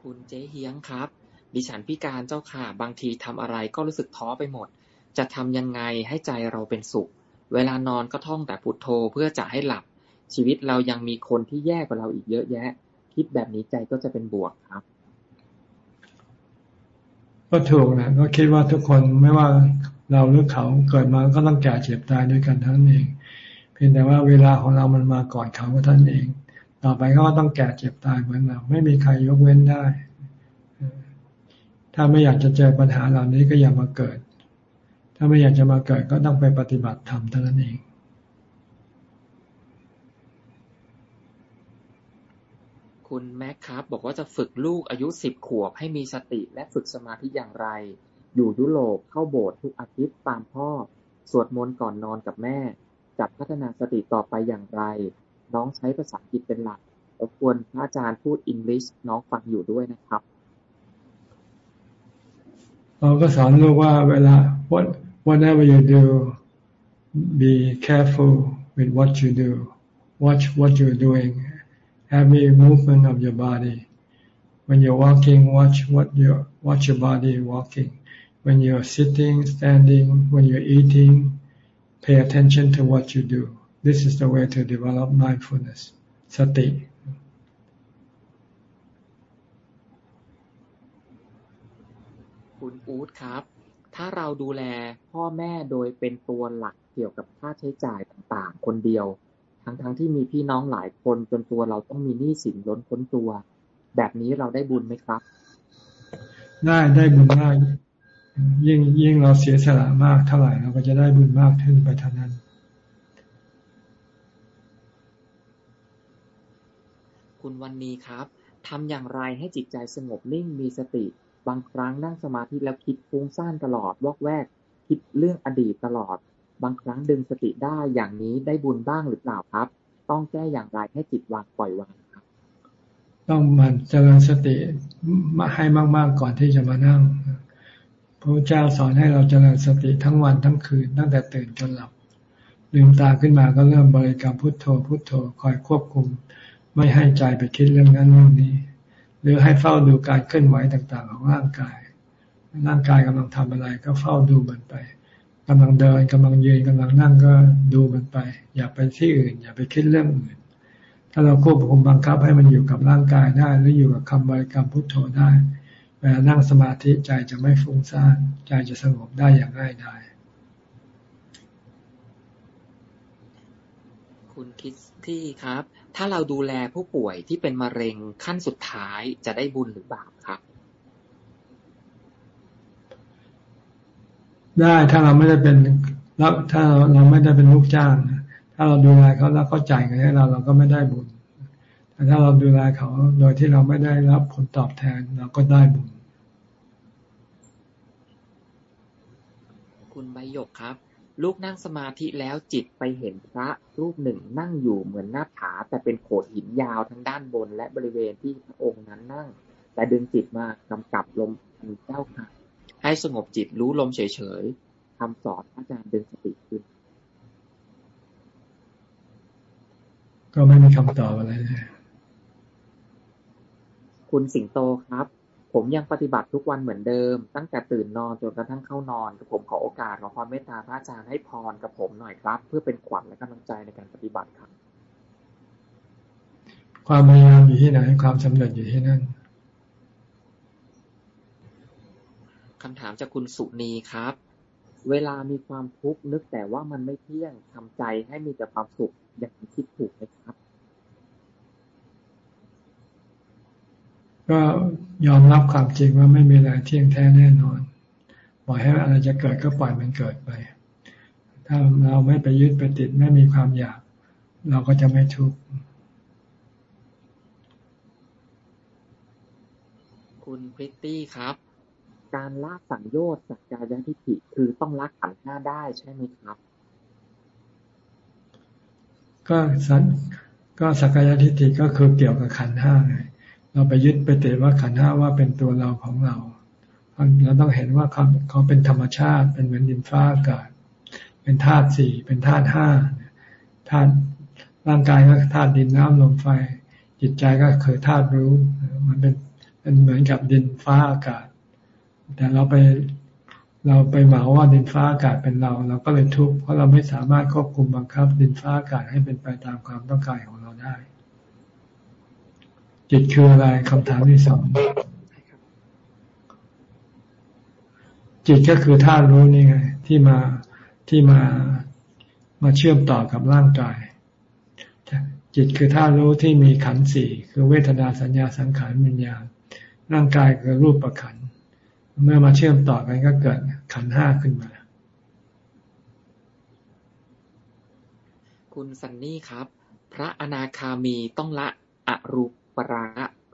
คุณเจ๊เฮียงครับ ดิฉันพิการเจ้าค่ะ บางทีทำอะไรก็รู้สึกท้อไปหมด จะทำยังไงให้ใจเราเป็นสุข เวลานอนก็ท่องแต่พุโทโธเพื่อจะให้หลับ ชีวิตเรายังมีคนที่แย่กว่าเราอีกเยอะแยะ คิดแบบนี้ใจก็จะเป็นบวกครับ ก็ถูกนะก็คิดว่าทุกคนไม่ว่าเราหรือเขาเกิดมาก็ต้องแก่เจ็บตายด้วยกันทั้งนั้นเอง เพียงแต่ว่าเวลาของเรามันมาก่อนเขาท่านเอง ต่อไปก็ต้องแก่เจ็บตายเหมือนเรา ไม่มีใครยกเว้นได้ ถ้าไม่อยากจะเจอปัญหาเหล่านี้ก็อย่ามาเกิด ถ้าไม่อยากจะมาเกิดก็ต้องไปปฏิบัติธรรมเท่านั้นเองคุณแม็กครับบอกว่าจะฝึกลูกอายุสิบขวบให้มีสติและฝึกสมาธิอย่างไร อยู่ยุโรปเข้าโบสถ์ทุกอาทิตย์ตามพ่อ สวดมนต์ก่อนนอนกับแม่จะพัฒนาสติต่อไปอย่างไร น้องใช้ภาษาอังกฤษเป็นหลักรบกวนพระอาจารย์พูดอังกฤษน้องฟังอยู่ด้วยนะครับ เราก็สอนลูกว่าเวลา what whatever you do be careful with what you do watch what you're doing every movement of your body when you're walking watch what your watch your body walking when you're sitting, standing, when you're eating, pay attention to what you do. This is the way to develop mindfulness, sati. คุณอู๊ดครับ ถ้าเราดูแลพ่อแม่โดยเป็นตัวหลักเกี่ยวกับค่าใช้จ่ายต่างๆ คนเดียว ทั้งๆทที่มีพี่น้องหลายคนจนตัวเราต้องมีหนี้สินล้นพ้นตัว แบบนี้เราได้บุญไหมครับ ได้ได้บุญมากยิ่งยิ่งเราเสียสละมากเท่าไหร่เราก็จะได้บุญมากขึ้นไปเท่านั้น คุณวันนี้ครับทำอย่างไรให้จิตใจสงบนิ่งมีสติ บางครั้งนั่งสมาธิแล้วคิดฟุ้งซ่านตลอดวอกแวก คิดเรื่องอดีตตลอด บางครั้งดึงสติได้อย่างนี้ได้บุญบ้างหรือเปล่าครับ ต้องแก้อย่างไรให้จิตวางปล่อยวางครับ ต้องมันเจริญสติมาให้มาก ๆก่อนที่จะมานั่งพระเจ้าสอนให้เราเจริญสติทั้งวันทั้งคืนตั้งแต่ตื่นจนหลับลืมตาขึ้นมาก็เริ่มบริกรรมพุทโธพุทโธคอยควบคุม ไม่ให้ใจไปคิดเรื่องนั้นเรื่องนี้ หรือให้เฝ้าดูการเคลื่อนไหวต่างๆ ของร่างกาย ร่างกายกำลังทำอะไรก็เฝ้าดูมันไปกำลังเดินกำลังยืนกำลังนั่งก็ดูมันไป อย่าไปที่อื่น อย่าไปคิดเรื่องอื่น ถ้าเราควบคุมบังคับให้มันอยู่กับร่างกายได้ หรืออยู่กับคำบริกรรมพุทโธได้เวลานั่งสมาธิใจจะไม่ฟุ้งซ่านใจจะสงบได้อย่างง่ายดายคุณคิดที่ครับ ถ้าเราดูแลผู้ป่วยที่เป็นมะเร็งขั้นสุดท้ายจะได้บุญหรือบาปครับ ได้ถ้าเราไม่ได้เป็นแล้วถ้าเราไม่ได้เป็นลูกจ้าง ถ้าเราดูแลเขาแล้วเขาจ่ายเงินให้เราเราก็ไม่ได้บุญแต่ถ้าเราดูแลเขาโดยที่เราไม่ได้รับผลตอบแทนเราก็ได้บุญ คุณใบหยกครับ ลูกนั่งสมาธิแล้วจิตไปเห็นพระรูปหนึ่งนั่งอยู่เหมือนหน้าผา แต่เป็นโขดหินยาวทั้งด้านบน และบริเวณที่พระองค์นั้นนั่ง แต่ดึงจิตมากำกับลมเจ้าค่ะ ให้สงบจิตรู้ลมเฉยๆคำสอนอาจารย์ดึงสติขึ้น ก็ไม่มีคำตอบอะไรเลยคุณสิงโตครับ ผมยังปฏิบัติทุกวันเหมือนเดิม ตั้งแต่ตื่นนอนจนกระทั่งเข้านอนผมขอโอกาสขอความเมตตาพระอาจารย์ให้พรกับผมหน่อยครับ เพื่อเป็นขวัญและกำลังใจในการปฏิบัติครับ ความพยายามอยู่ที่ไหนความสำเร็จอยู่ที่นั่นคำถามจากคุณสุนีครับ เวลามีความทุกข์นึกแต่ว่ามันไม่เที่ยงทำใจให้มีแต่ความสุขอย่างคิดถูกไหมครับ ก็ยอมรับความจริงว่าไม่มีอะไรเที่ยงแท้แน่นอน ปล่อยให้อะไรจะเกิดก็ปล่อยมันเกิดไป ถ้าเราไม่ไปยึดไปติดไม่มีความอยาก เราก็จะไม่ทุกข์คุณพริตตี้ครับ การละสังโยชน์สักกายทิฏฐิคือต้องละขันห้าได้ใช่ไหมครับ ก็สักก็สักกายทิฏฐิก็คือเกี่ยวกับขันห้าไง เราไปยึดไปติดว่าขันห้าว่าเป็นตัวเราของเรา เราต้องเห็นว่าเขาเขาเป็นธรรมชาติ เป็นเหมือนดินฟ้าอากาศ เป็นธาตุสี่ เป็นธาตุห้าธาตุร่างกายก็ธาตุดินน้ำลมไฟ จิตใจก็คือธาตุรู้ มันเป็นเป็นเหมือนกับดินฟ้าอากาศ แต่เราไปเราไปเหมาว่าดินฟ้าอากาศเป็นเรา เราก็เลยทุกข์เพราะเราไม่สามารถควบคุมบังคับ ดินฟ้าอากาศให้เป็นไปตามความต้องการของเราได้ จิตคืออะไรคำถามที่สองจิตก็คือธาตุรู้นี่ไง ที่มาที่มามาเชื่อมต่อกับร่างกาย จิตคือธาตุรู้ที่มีขันธ์สี่คือเวทนาสัญญาสังขารวิญญาณร่างกายคือรูปประขันเมื่อมาเชื่อมต่อกันก็เกิดขันห้าขึ้นมา คุณสันนี่ครับ พระอนาคามีต้องละอรูป ปรา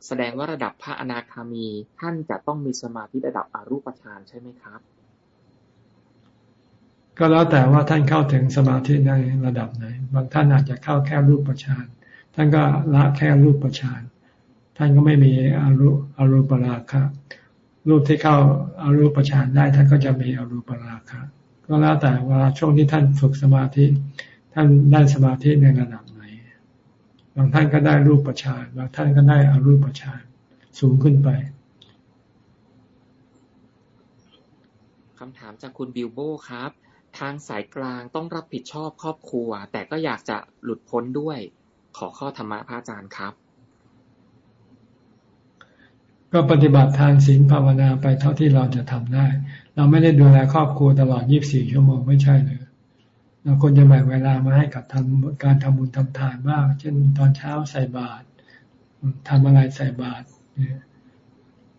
แสดงว่าระดับพระอนาคามี ท่านจะต้องมีสมาธิระดับอรูปฌานใช่ไหมครับ ก็แล้วแต่ว่าท่านเข้าถึงสมาธิในระดับไหน บางท่านอาจจะเข้าแค่รูปฌานท่านก็ละแค่รูปฌานท่านก็ไม่มีอรูอรูปราคะรูปที่เข้าอารูปฌานได้ ท่านก็จะมีอรูปราคะก็แล้วแต่ว่าช่วงที่ท่านฝึกสมาธิ ท่านได้สมาธิในระดับ บางท่านก็ได้รูปประชานบางท่านก็ได้อารูปประชานสูงขึ้นไปคำถามจากคุณบิวโบครับ ทางสายกลางต้องรับผิดชอบครอบครัว แต่ก็อยากจะหลุดพ้นด้วย ขอข้อธรรมะพระอาจารย์ครับ ก็ปฏิบัติทานศีลภาวนาไปเท่าที่เราจะทำได้ เราไม่ได้ดูแลครอบครัวตลอด 24 ชั่วโมงไม่ใช่เลย เราควรจะแบ่งเวลามาให้กับทำการทำบุญทำทานบ้าง เช่น ตอนเช้าใส่บาตรทำอะไรใส่บาตร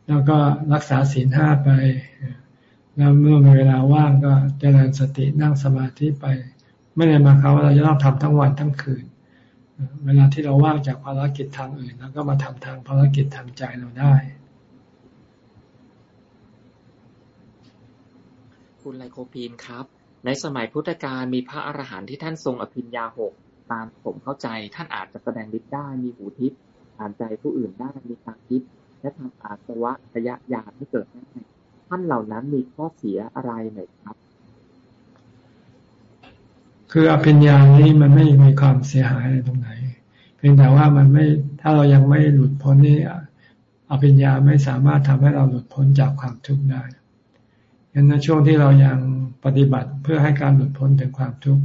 แล้วก็รักษาศีลห้าไป แล้วเมื่อมีเวลาว่างก็เจริญสตินั่งสมาธิไป ไม่ได้มาเขาว่าเราจะต้องทำทั้งวันทั้งคืน เวลาที่เราว่างจากภารกิจทางอื่น แล้วก็มาทำทางภารกิจทางใจเราได้ คุณไลโคพีนครับ ในสมัยพุทธกาลมีพระอรหันต์ที่ท่านทรงอภิญญาหกตามผมเข้าใจ ท่านอาจจะแสดงฤทธิ์ได้มีหูทิพย์อ่านใจผู้อื่นได้มีตาทิพย์และทำอาสวะขยะยาให้เกิดได้ท่านเหล่านั้นมีข้อเสียอะไรไหมครับ คืออภิญญานี้มันไม่มีความเสียหายอะไรตรงไหน เพียงแต่ว่ามันไม่ถ้าเรายังไม่หลุดพ้นนี่อภิญญาไม่สามารถทำให้เราหลุดพ้นจากความทุกข์ได้ ยันในช่วงที่เรายังปฏิบัติเพื่อให้การหลุดพ้นถึงความทุกข์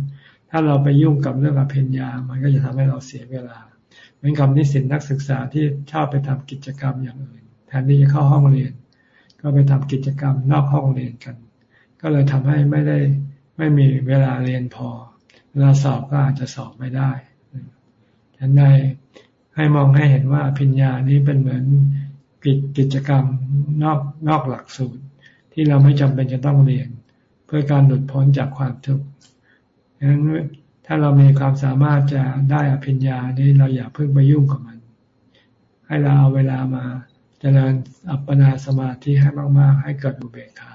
ถ้าเราไปยุ่งกับเรื่องอภิญญา มันก็จะทำให้เราเสียเวลา เหมือนกับนิสิตนักศึกษาที่ชอบไปทำกิจกรรมอย่างอื่น แทนที่จะเข้าห้องเรียน ก็ไปทำกิจกรรมนอกห้องเรียนกัน ก็เลยทำให้ไม่ได้ไม่มีเวลาเรียนพอ เวลาสอบก็อาจจะสอบไม่ได้ฉะนั้นให้มองให้เห็นว่าพิญญานี้เป็นเหมือนกิจกรรมนอกนอกหลักสูตร ที่เราไม่จำเป็นจะต้องเรียน เพื่อการหลุดพ้นจากความทุกข์ฉะนั้นถ้าเรามีความสามารถจะได้อภิญญานี้เราอย่าเพิ่งไปยุ่งกับมัน ให้เราเอาเวลามาจริญอัปปนาสมาธิให้มาก ๆ ให้เกิดอุเบกขา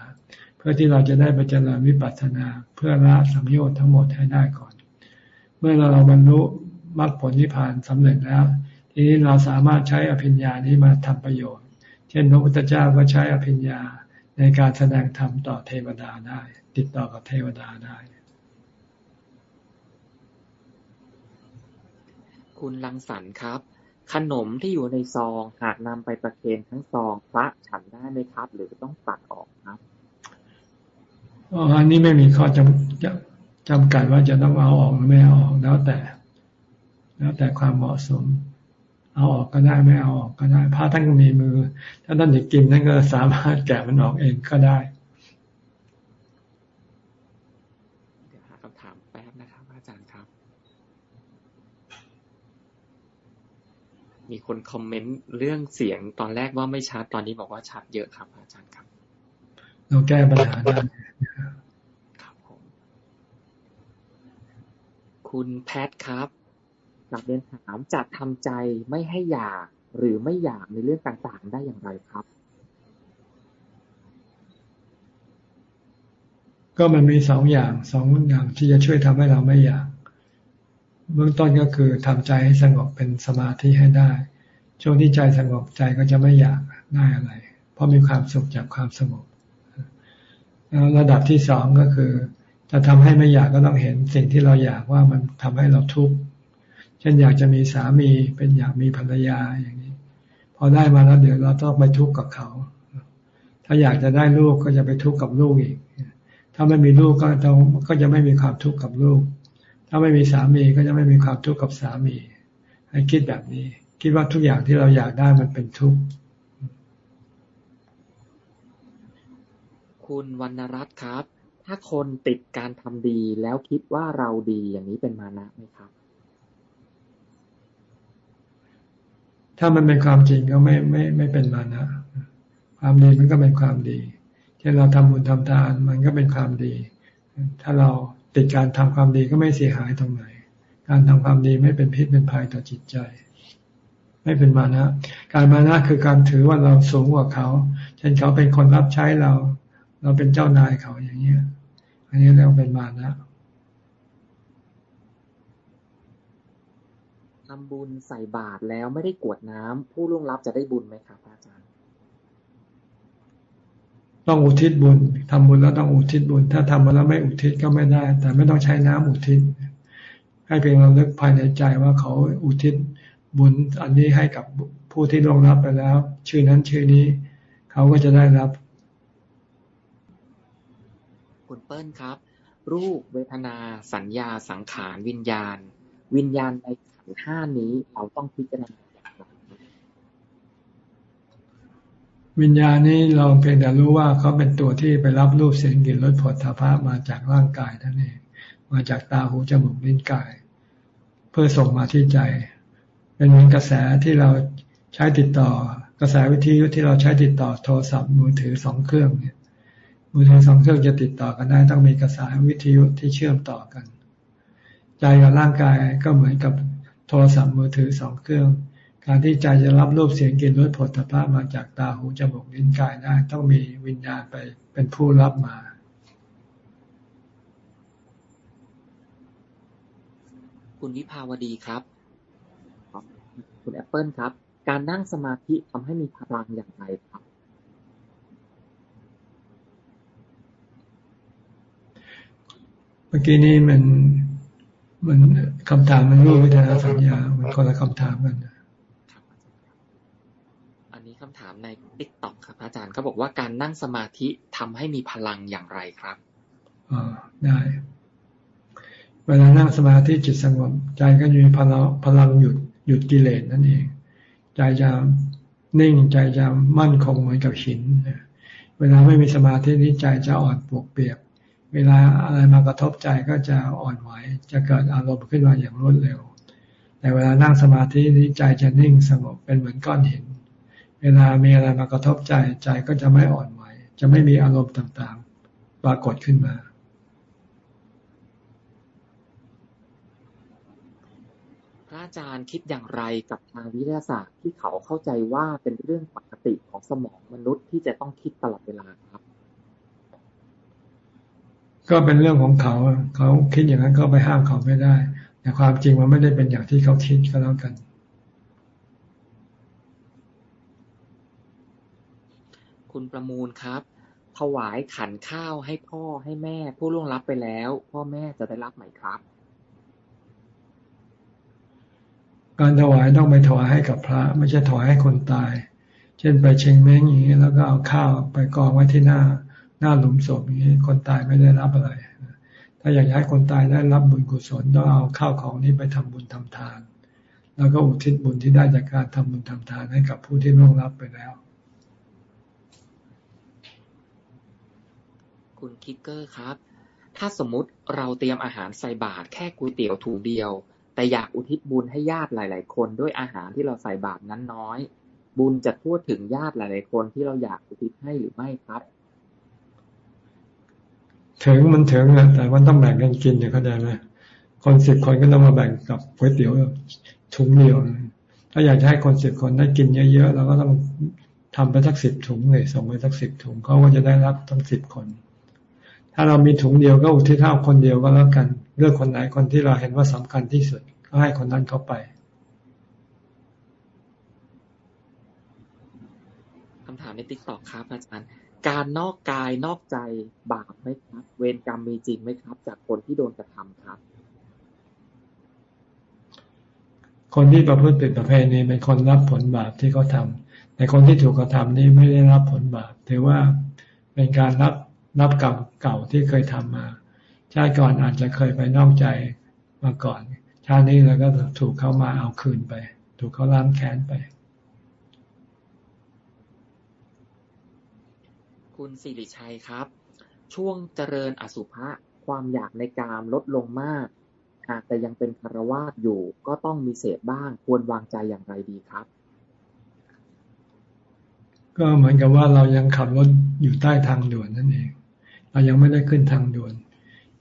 เพื่อที่เราจะได้ไปเจริญวิปัสสนาเพื่อละสัมโยชน์ทั้งหมดให้ได้ก่อน เมื่อเราบรรลุมรรคผลนิพพานสำเร็จแล้ว ทีนี้เราสามารถใช้อภิญญานี้มาทำประโยชน์ เช่นพระพุทธเจ้าก็ใช้อภิญญา ในการแสดงธรรมต่อเทวดาได้ ติดต่อกับเทวดาได้ คุณลังสรรครับ ขนมที่อยู่ในซองหากนำไปประเคนทั้งซองพระฉันได้ไหมครับ หรือต้องตัดออกครับอ๋ออันนี้ไม่มีข้อจำจำกัดว่าจะต้องเอาออกหรือไม่เอาออกแล้วแต่ แล้วแต่ความเหมาะสม เอาออกก็ได้ไม่เอาออกก็ได้พระท่านก็มีมือ ถ้าท่านจะกินท่านก็สามารถแกะมันออกเองก็ได้มีคนคอมเมนต์เรื่องเสียงตอนแรกว่าไม่ชัดตอนนี้บอกว่าชัดเยอะครับ อาจารย์ครับ เราแก้ปัญหาได้ครับผม คุณแพทครับ หลักเรียนถามจะทำใจไม่ให้อยากหรือไม่อยากในเรื่องต่างๆ ได้อย่างไรครับ ก็มันมีสองอย่างสองอย่างที่จะช่วยทำให้เราไม่อยากเบื้องต้นก็คือทำใจให้สงบเป็นสมาธิให้ได้ ช่วงที่ใจสงบใจก็จะไม่อยากได้อะไร เพราะมีความสุขจากความสงบแล้วระดับที่สองก็คือ จะทำให้ไม่อยากก็ต้องเห็นสิ่งที่เราอยากว่ามันทำให้เราทุกข์ เช่นอยากจะมีสามีเป็นอยากมีภรรยาอย่างนี้ พอได้มาแล้วเดี๋ยวเราต้องไปทุกข์กับเขา ถ้าอยากจะได้ลูกก็จะไปทุกข์กับลูกอีก ถ้าไม่มีลูกก็จะก็จะไม่มีความทุกข์กับลูก ถ้าไม่มีสามีก็จะไม่มีความทุกข์กับสามี ให้คิดแบบนี้ คิดว่าทุกอย่างที่เราอยากได้มันเป็นทุกข์คุณวรรณรัตน์ครับ ถ้าคนติดการทำดีแล้วคิดว่าเราดีอย่างนี้เป็นมานะไหมครับ ถ้ามันเป็นความจริงก็ไม่ไม่ไม่เป็นมานะ ความดีมันก็เป็นความดีเช่นเราทำบุญทำทานมันก็เป็นความดี ถ้าเราติดการทำความดีก็ไม่เสียหายตรงไหน การทำความดีไม่เป็นพิษเป็นภัยต่อจิตใจ ไม่เป็นมานะ การมานะคือการถือว่าเราสูงกว่าเขา เช่นเขาเป็นคนรับใช้เรา เราเป็นเจ้านายเขาอย่างเงี้ย อันนี้เรียกเป็นมานะ ทำบุญใส่บาตรแล้วไม่ได้กวดน้ำผู้ล่วงลับจะได้บุญไหมครับอาจารย์ ต้องอุทิศบุญทำบุญแล้วต้องอุทิศบุญ ถ้าทำมาแล้วไม่อุทิศก็ไม่ได้ แต่ไม่ต้องใช้น้ำอุทิศ ให้เพียงเราเลิกภายในใจว่าเขาอุทิศบุญอันนี้ให้กับผู้ที่ลงรับไปแล้ว ชื่อนั้นชื่อนี้ เขาก็จะได้รับคุณเปิ้ลครับ รูปเวทนาสัญญาสังขารวิญญาณ วิญญาณในขันธ์ ห้านี้เราต้องพิจารณาอย่างไรวิญญาณนี้เราเพียงแต่รู้ว่าเขาเป็นตัวที่ไปรับรูปเสียงกลิ่นรสผลทพะมาจากร่างกายนั่นเองมาจากตาหูจมูกลิ้นกาย เพื่อส่งมาที่ใจ เป็นเหมือนกระแสที่เราใช้ติดต่อกระแสวิทยุที่เราใช้ติดต่อโทรศัพท์มือถือสองเครื่องเนี่ยมือถือสองเครื่องจะติดต่อกันได้ ต้องมีกระแสวิทยุที่เชื่อมต่อกัน ใจกับร่างกายก็เหมือนกับ โทรศัพท์มือถือสองเครื่อง การที่ใจจะรับรูปเสียงกลิ่นรสผลตภะมาจากตาหูจมูกลิ้นกายได้ ต้องมีวิญญาณไปเป็นผู้รับมาคุณวิภาวดีครับ คุณแอปเปิลครับ การนั่งสมาธิทำให้มีพลังอย่างไรครับ เมื่อกี้นี้มัน มันคำถามมันรู้วิทยาสัญญา มันคนละคำถามกันอันนี้คำถามในติ๊กต็อกครับอาจารย์เขาบอกว่าการนั่งสมาธิทำให้มีพลังอย่างไรครับอ๋อได้ เวลานั่งสมาธิจิตสงบใจก็มีพลังพลังหยุดหยุดกิเลสนั่นเอง ใจจะนิ่งใจจะมั่นคงเหมือนกับหิน เวลาไม่มีสมาธินี้ใจจะอ่อนปวกเปียก เวลาอะไรมากระทบใจก็จะอ่อนไหว จะเกิดอารมณ์ขึ้นมาอย่างรวดเร็ว แต่เวลานั่งสมาธินี้ใจจะนิ่งสงบเป็นเหมือนก้อนหิน เวลามีอะไรมากระทบใจใจก็จะไม่อ่อนไหว จะไม่มีอารมณ์ต่างๆ ปรากฏขึ้นมาพระอาจารย์คิดอย่างไรกับทางวิทยาศาสตร์ที่เขาเข้าใจว่าเป็นเรื่องปกติของสมองมนุษย์ที่จะต้องคิดตลอดเวลาครับ ก็เป็นเรื่องของเขา เขาคิดอย่างนั้นก็ไปห้ามเขาไม่ได้ แต่ความจริงมันไม่ได้เป็นอย่างที่เขาคิดก็แล้วกัน คุณประมูลครับ ถวายขันข้าวให้พ่อให้แม่ ผู้ล่วงลับไปแล้ว พ่อแม่จะได้รับไหมครับ การถวายต้องไปถวายให้กับพระ ไม่ใช่ถวายให้คนตาย เช่นไปเชงเม้งอย่างนี้แล้วก็เอาข้าวไปกองไว้ที่หน้า หน้าหลุมศพอย่างนี้คนตายไม่ได้รับอะไร ถ้าอยากให้คนตายได้รับบุญกุศลต้องเอาข้าวของนี้ไปทำบุญทำทาน แล้วก็อุทิศบุญที่ได้จากการทำบุญทำทานให้กับผู้ที่ร่วงรับไปแล้ว คุณคิกเกอร์ครับ ถ้าสมมุติเราเตรียมอาหารใส่บาตรแค่ก๋วยเตี๋ยวถุงเดียว แต่อยากอุทิศบุญให้ญาติหลาย ๆ คนด้วยอาหารที่เราใส่บาตรนั้นน้อย บุญจะทั่วถึงญาติหลาย ๆ คนที่เราอยากอุทิศให้หรือไม่ครับ ถึงมันถึงนะแต่มันต้องแบ่งกันกินอย่างเข้าใจไหมคนสิบคนก็ต้องมาแบ่งกับก๋วยเตี๋ยวถุงเดียว ถ้าอยากจะให้คนสิบคนได้กินเยอะๆเราก็ต้องทำไปสักสิบถุงเลยส่งไปสักสิบถุงเขาก็จะได้รับทั้งสิบคน ถ้าเรามีถุงเดียวก็อุทิศเท่าคนเดียวก็แล้วกัน เลือกคนไหนคนที่เราเห็นว่าสำคัญที่สุด ก็ให้คนนั้นเข้าไปคำถามในติ๊กต็อกครับอาจารย์ การนอกกายนอกใจบาปไหมครับ เวรกรรมมีจริงไหมครับ จากคนที่โดนกระทำครับ คนที่ประพฤติผิดประเพณีเป็นคนรับผลบาปที่เขาทาแต่คนที่ถูกกระทำนี้ไม่ได้รับผลบาปถือว่าเป็นการรับรับกรรมเก่าที่เคยทำมา ชาติก่อนอาจจะเคยไปนอกใจมาก่อน ชาตินี้เราก็ถูกเขามาเอาคืนไป ถูกเขาล้างแค้นไป คุณสิริชัยครับ ช่วงเจริญอสุภะความอยากในกามลดลงมาก หากแต่ยังเป็นคารวาสอยู่ก็ต้องมีเศษบ้าง ควรวางใจอย่างไรดีครับ ก็เหมือนกับว่าเรายังขับรถอยู่ใต้ทางด่วนนั่นเอง เรายังไม่ได้ขึ้นทางด่วน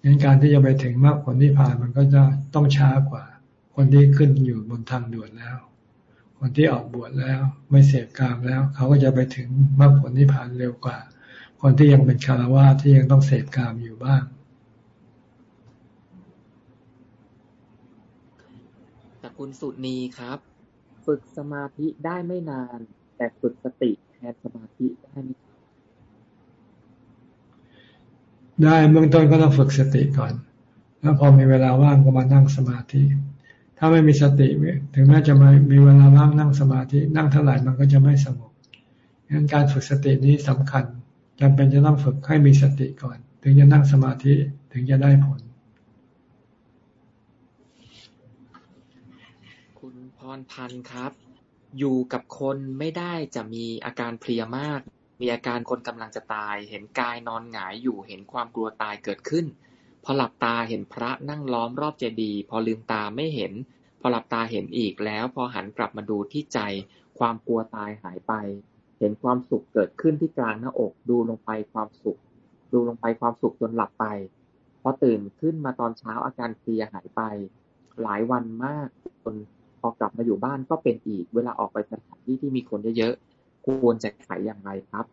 งั้นการที่จะไปถึงมรรคผลที่ผ่านมันก็จะต้องช้ากว่า คนที่ขึ้นอยู่บนทางด่วนแล้ว คนที่ออกบวชแล้ว ไม่เสพกามแล้ว เขาก็จะไปถึงมรรคผลที่ผ่านเร็วกว่า คนที่ยังเป็นคารวะที่ยังต้องเสพกามอยู่บ้างจากคุณสุนีครับ ฝึกสมาธิได้ไม่นาน แต่ฝึกสติแทนสมาธิได้ไหมได้เบื้องต้นก็ต้องฝึกสติก่อน แล้วพอมีเวลาว่างก็มานั่งสมาธิ ถ้าไม่มีสติถึงแม้จะมามีเวลาว่างนั่งสมาธิ นั่งเท่าไหร่มันก็จะไม่สงบงั้นการฝึกสตินี้สำคัญ จำเป็นจะต้องฝึกให้มีสติก่อน ถึงจะนั่งสมาธิถึงจะได้ผล คุณพรพันธ์ครับ อยู่กับคนไม่ได้จะมีอาการเพลียมาก มีอาการคนกำลังจะตาย เห็นกายนอนหงายอยู่เห็นความกลัวตายเกิดขึ้น พอหลับตาเห็นพระนั่งล้อมรอบเจดีย์พอลืมตาไม่เห็น พอหลับตาเห็นอีกแล้ว พอหันกลับมาดูที่ใจ ความกลัวตายหายไป เห็นความสุขเกิดขึ้นที่กลางหน้าอก ดูลงไปความสุข ดูลงไปความสุขจนหลับไป พอตื่นขึ้นมาตอนเช้าอาการเพลียหายไป หลายวันมากจนพอกลับมาอยู่บ้านก็เป็นอีก เวลาออกไปสถานที่ที่มีคนเยอะๆควรจะไขอย่างไรครับ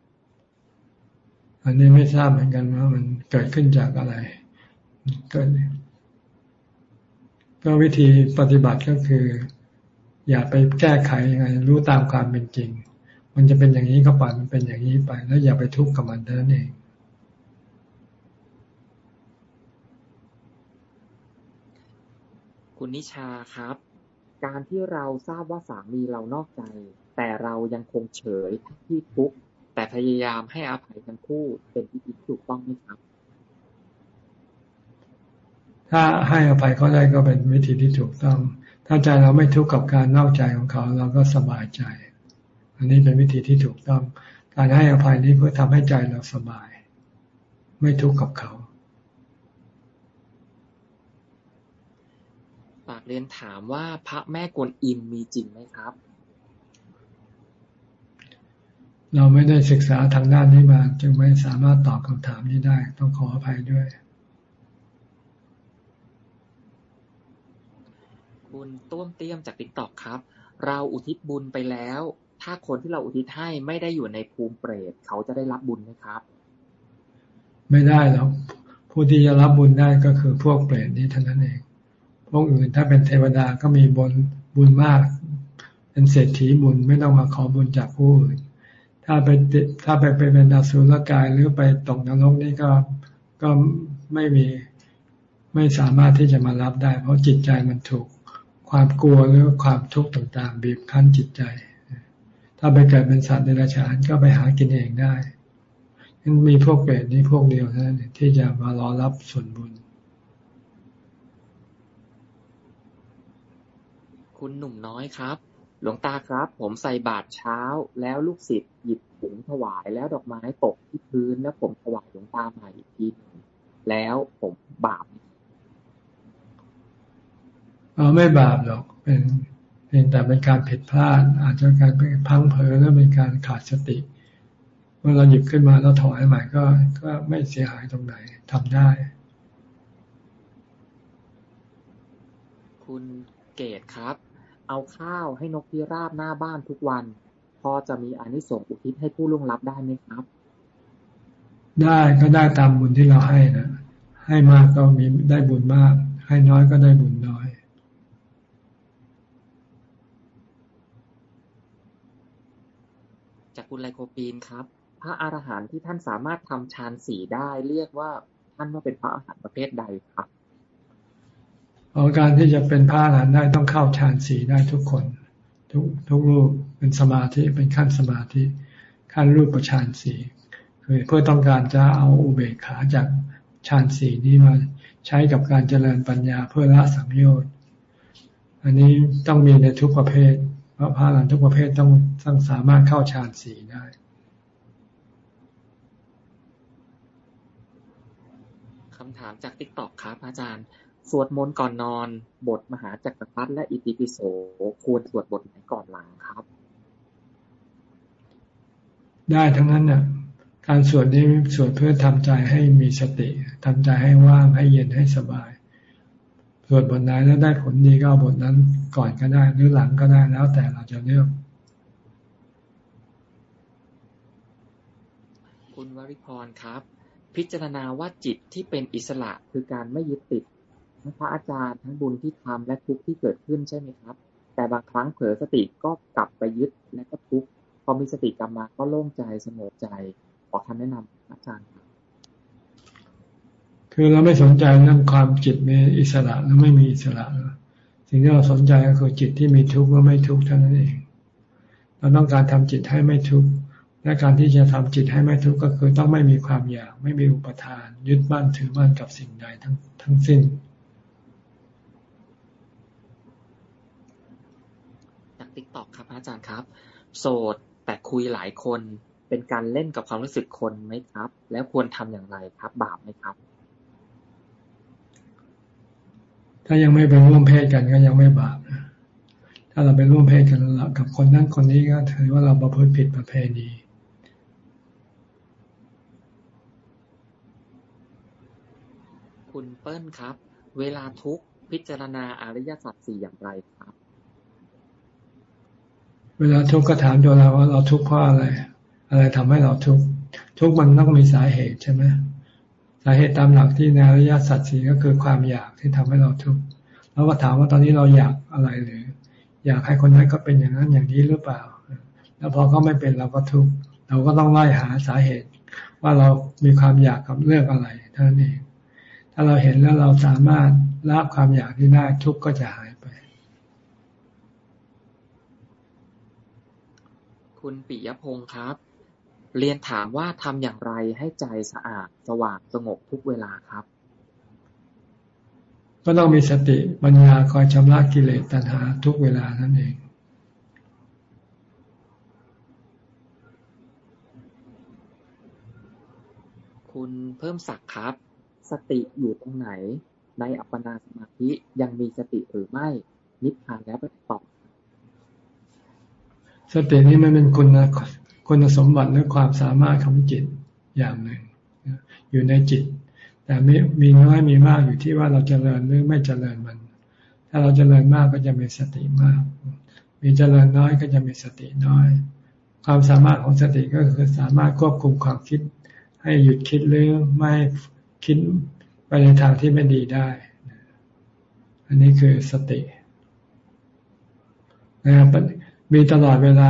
อันนี้ไม่ทราบเหมือนกันว่ามันเกิดขึ้นจากอะไรก็ก็วิธีปฏิบัติก็คือ อย่าไปแก้ไขยังไง รู้ตามความเป็นจริง มันจะเป็นอย่างนี้ก็ปล่อยมันเป็นอย่างนี้ไป แล้วอย่าไปทุกข์กับมันเท่านั้นเองคุณนิชาครับ การที่เราทราบว่าสามีเรานอกใจ แต่เรายังคงเฉยที่ทุกข์แต่พยายามให้อภัยทั้งคู่เป็นวิธีถูกต้องไหมครับ ถ้าให้อภัยเขาได้ก็เป็นวิธีที่ถูกต้อง ถ้าใจเราไม่ทุกข์กับการนอกใจของเขา เราก็สบายใจ อันนี้เป็นวิธีที่ถูกต้อง การให้อภัยนี้เพื่อทำให้ใจเราสบาย ไม่ทุกข์กับเขาฝากเรียนถามว่าพระแม่กวนอิมมีจริงไหมครับ เราไม่ได้ศึกษาทางด้านนี้มาจึงไม่สามารถตอบคำถามนี้ได้ ต้องขออภัยด้วย คุณต้วมเตี้ยมจากติ๊กตอกครับ เราอุทิศบุญไปแล้ว ถ้าคนที่เราอุทิศให้ไม่ได้อยู่ในภูมิเปรตเขาจะได้รับบุญไหมครับ ไม่ได้หรอกผู้ที่จะรับบุญได้ก็คือพวกเปรตนี้เท่านั้นเอง พวกอื่นถ้าเป็นเทวดาก็มีบุญบุญมาก เป็นเศรษฐีบุญไม่ต้องมาขอบุญจากผู้อื่น ถ้าไปถ้าไปเป็นอสุรกายหรือไปตกนรกนี่ก็ก็ไม่มีไม่สามารถที่จะมารับได้ เพราะจิตใจมันถูกความกลัวหรือความทุกข์ต่างๆ บีบคั้นจิตใจ ถ้าไปเกิดเป็นสัตว์ในราชานก็ไปหากินเองได้ยังมีพวกเปรตนี้พวกเดียวเท่านั้นที่จะมารอรับส่วนบุญ คุณหนุ่มน้อยครับ หลวงตาครับ ผมใส่บาตรเช้า แล้วลูกศิษย์หยิบถุงถวายแล้วดอกไม้ตกที่พื้นแล้วผมถวายหลวงตาใหม่อีกทีหนึ่งแล้วผมบาปไหมเออไม่บาปหรอกเป็นเพียงแต่เป็นการผิดพลาด อาจจะการเป็นพังเพอแล้วเป็นการขาดสติ เมื่อเราหยิบขึ้นมาแล้วถอยใหม่ก็ก็ไม่เสียหายตรงไหนทำได้ คุณเกตครับ เอาข้าวให้นกพิราบหน้าบ้านทุกวัน พอจะมีอานิสงส์อุทิศให้ผู้ล่วงลับได้ไหมครับ ได้ก็ได้ตามบุญที่เราให้นะให้มากก็มีได้บุญมาก ให้น้อยก็ได้บุญน้อย จาก คุณไลโคปีนครับ พระอรหันต์ที่ท่านสามารถทำฌานสี่ได้ เรียกว่าท่านว่าเป็นพระอรหันต์ประเภทใดครับการที่จะเป็นพระอรหันต์ได้ต้องเข้าฌานสี่ได้ทุกคน ทุกทุกรูปเป็นสมาธิเป็นขั้นสมาธิ ขั้นรูปฌานสี่คือเพื่อต้องการจะเอาอุเบกขาจากฌานสี่นี้มาใช้กับการเจริญปัญญาเพื่อละสัมโยชน์อันนี้ต้องมีในทุกประเภท เพราะพระอรหันต์ทุกประเภทต้องต้องสามารถเข้าฌานสี่ได้คำถามจากติ๊กต็อกครับอาจารย์ สวดมนต์ก่อนนอน บทมหาจักรพรรดิและอิติปิโสควรสวดบทไหนก่อนหลังครับ ได้ทั้งนั้นน่ะการสวดนี้สวดเพื่อทำใจให้มีสติทำใจให้ว่างให้เย็นให้สบาย สวดบทไหนแล้วได้ผลดีก็เอาบทนั้นก่อนก็ได้ หรือหลังก็ได้แล้วแต่เราจะเลือก คุณวริพรครับ พิจารณาว่าจิตที่เป็นอิสระคือการไม่ยึดติดทั้งพระอาจารย์ทั้งบุญที่ทำและทุกข์ที่เกิดขึ้นใช่ไหมครับ แต่บางครั้งเผลอสติก็กลับไปยึดและก็ทุกข์พอมีสติกลับมาก็โล่งใจสงบใจขอคำแนะนำอาจารย์ คือเราไม่สนใจเรื่องความจิตมีอิสระหรือไม่มีอิสระ สิ่งที่เราสนใจก็คือจิตที่มีทุกข์หรือไม่ทุกข์เท่านั้นเอง เราต้องการทำจิตให้ไม่ทุกข์และการที่จะทำจิตให้ไม่ทุกข์ก็คือต้องไม่มีความอยาก ไม่มีอุปทาน ยึดมั่นถือมั่นกับสิ่งใดทั้งทั้งสิ้นจากติ๊กต็อกครับอาจารย์ครับ โสดแต่คุยหลายคนเป็นการเล่นกับความรู้สึกคนไหมครับ แล้วควรทำอย่างไรครับ บาปไหมครับ ถ้ายังไม่ไปร่วมเพศกันก็ยังไม่บาปนะถ้าเราไปร่วมเพศกันกับคนนั้นคนนี้ก็ถือว่าเราประพฤติผิดประเพณีคุณเปิ้ลครับ เวลาทุกพิจารณาอริยสัจสี่อย่างไรครับ เวลาทุกข์ก็ถามตัวเราว่าเราทุกข์เพราะอะไร อะไรทำให้เราทุกข์ทุกข์มันต้องมีสาเหตุใช่ไหม สาเหตุตามหลักที่ในอริยสัจสี่ก็คือความอยากที่ทำให้เราทุกข์เราก็ถามว่าตอนนี้เราอยากอะไรหรือ อยากให้คนนั้นก็เป็นอย่างนั้นอย่างนี้หรือเปล่า แล้วพอเขาไม่เป็นเราก็ทุกข์เราก็ต้องไล่หาสาเหตุ ว่าเรามีความอยากกับเรื่องอะไรเท่านั้นเอง ถ้าเราเห็นแล้วเราสามารถละความอยากที่ได้ทุกข์ก็จะหายไป คุณปิยพงศ์ครับ เรียนถามว่าทำอย่างไรให้ใจสะอาดสว่างสงบทุกเวลาครับ ก็ต้องมีสติปัญญาคอยชำระกิเลสตัณหาทุกเวลานั่นเอง คุณเพิ่มศักดิ์ครับ สติอยู่ตรงไหน ในอัปปนาสมาธิยังมีสติหรือไม่ นิพพานแล้วไปตอบสตินี้มันเป็นคุณ คุณสมบัติหรือความสามารถของจิตอย่างหนึ่ง อยู่ในจิต แต่มีมีน้อยมีมากอยู่ที่ว่าเราจเจริญหรือไม่จเจริญมัน ถ้าเราจเจริญมากก็จะมีสติมาก มีเจริญน้อยก็จะมีสติน้อย ความสามารถของสติก็คือสามารถควบคุมความคิด ให้หยุดคิดหรือไม่คิดไปในทางที่ไม่ดีได้ อันนี้คือสตินะครับมีตลอดเวลา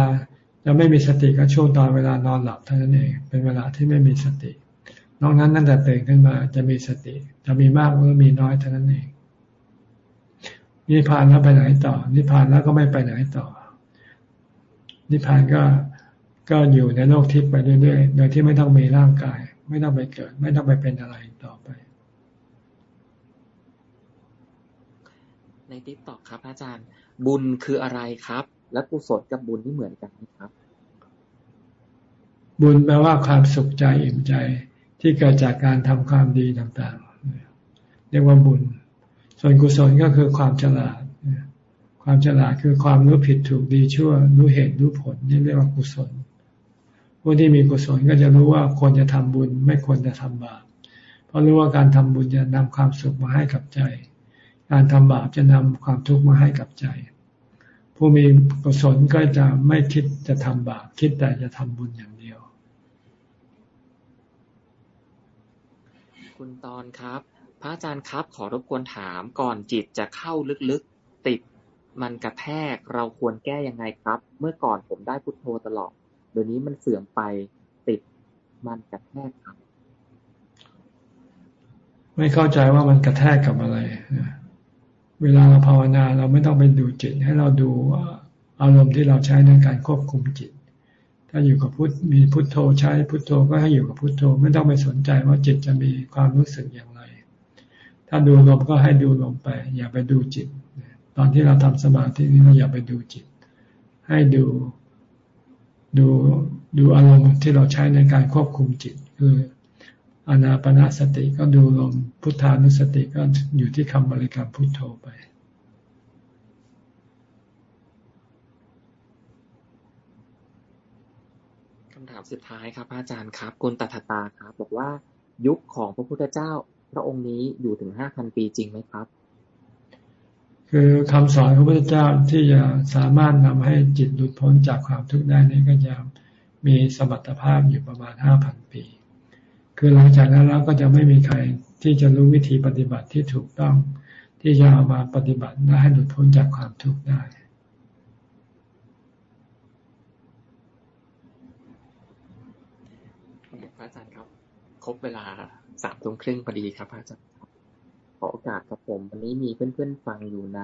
จะไม่มีสติก็ช่วงตอนเวลานอนหลับเท่านั้นเอง เป็นเวลาที่ไม่มีสติ นอกนั้นตั้งแต่ตื่นขึ้นมาจะมีสติ จะมีมากหรือมีน้อยเท่านั้นเอง นิพพานแล้วไปไหนต่อ นิพพานแล้วก็ไม่ไปไหนต่อ นิพพานก็ก็อยู่ในโลกทิพย์ไปเรื่อยๆ โดยที่ไม่ต้องมีร่างกาย ไม่ต้องไปเกิด ไม่ต้องไปเป็นอะไรต่อไป ในติ๊กต็อกครับ อาจารย์ บุญคืออะไรครับ และกุศลกับบุญนี่เหมือนกันไหมครับ บุญแปลว่าความสุขใจอิ่มใจที่เกิดจากการทำความดีต่างๆ เรียกว่าบุญ ส่วนกุศลก็คือความฉลาด ความฉลาดคือความรู้ผิดถูกดีชั่ว รู้เหตุรู้ผลนี่เรียกว่ากุศล ผู้ที่มีกุศลก็จะรู้ว่าควรจะทำบุญ ไม่ควรจะทำบาป เพราะรู้ว่าการทำบุญจะนำความสุขมาให้กับใจ การทำบาปจะนำความทุกข์มาให้กับใจ ผู้มีกุศลก็จะไม่คิดจะทำบาปคิดแต่จะทำบุญอย่างเดียว คุณตอนครับ พระอาจารย์ครับขอรบกวนถามก่อนจิตจะเข้าลึกๆติดมันกระแทกเราควรแก้ยังไงครับ เมื่อก่อนผมได้พุโทโธตลอดเดี๋ยวนี้มันเสื่อมไปติดมันกระแทกครับ ไม่เข้าใจว่ามันกระแทกกับอะไร เวลาเราภาวนาเราไม่ต้องไปดูจิต ให้เราดูอารมณ์ที่เราใช้ในการควบคุมจิต ถ้าอยู่กับพุทมีพุทโธใช้พุทโธก็ให้อยู่กับพุทโธไม่ต้องไปสนใจว่าจิตจะมีความรู้สึกอย่างไร ถ้าดูลมก็ให้ดูลมไป อย่าไปดูจิต ตอนที่เราทำสมาธินี้เราอย่าไปดูจิต ให้ดูดูดูอารมณ์ที่เราใช้ในการควบคุมจิตคือ อนาปนาสติก็ดูลม พุทธานุสติก็อยู่ที่คำบริกรรมพุทโธไป คำถามสุดท้ายครับอาจารย์ครับกุลตัทตาครับ บอกว่ายุคของพระพุทธเจ้า พระองค์นี้อยู่ถึงห้าพันปีจริงไหมครับ คือคำสอนของพระพุทธเจ้าที่จะสามารถนำให้จิตหลุดพ้นจากความทุกข์ได้นี้ก็จะมีสมรรถภาพอยู่ประมาณห้าพันปี คือหลังจากนั้นแล้วก็จะไม่มีใครที่จะรู้วิธีปฏิบัติที่ถูกต้อง ที่จะเอามาปฏิบัติและให้หลุดพ้นจากความทุกข์ได้พระอาจารย์ครับครบเวลาสามทุ่มครึ่งพอดีครับพระอาจารย์ขอโอกาสครับผม วันนี้มีเพื่อนๆฟังอยู่ใน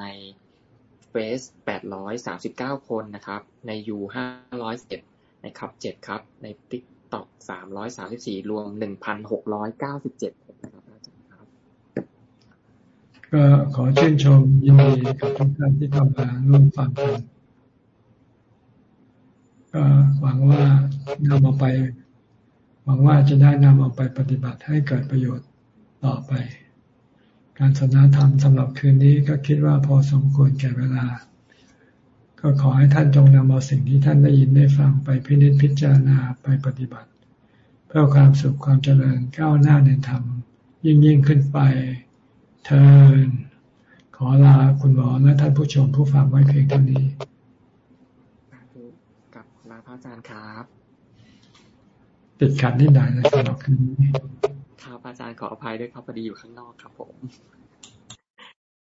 เฟซแปดร้อยสามสิบเก้าคนนะครับ ในยูห้าร้อยเอ็ดในครับเจ็ดครับ ในติ๊ก ต็อกสามร้อยสามสิบสี่รวมหนึ่งพันหกร้อยเก้าสิบเจ็ดนะครับอาจารย์ครับ ก็ขอชื่นชมยินดีกับทุกท่านที่เข้ามาร่วมฟังกันก็หวังว่านำเอาไป หวังว่าจะได้นำเอาไปปฏิบัติให้เกิดประโยชน์ต่อไป การสนทนาธรรมสำหรับคืนนี้ก็คิดว่าพอสมควรแก่เวลา ก็ขอให้ท่านจงนำเอาสิ่งที่ท่านได้ยินได้ฟังไปพินิจพิจารณาไปปฏิบัติ เพื่อความสุขความเจริญก้าวหน้าในธรรม ยิ่งยิ่งขึ้นไปเทินขอลาคุณหมอและท่านผู้ชมผู้ฟังไว้เพียงเท่านี้กับลาพระอาจารย์ครับ ติดขัดนิดหน่อยนะสำหรับคืนนี้ครับอาจารย์ขออภัยด้วยครับพอดีอยู่ข้างนอกครับผม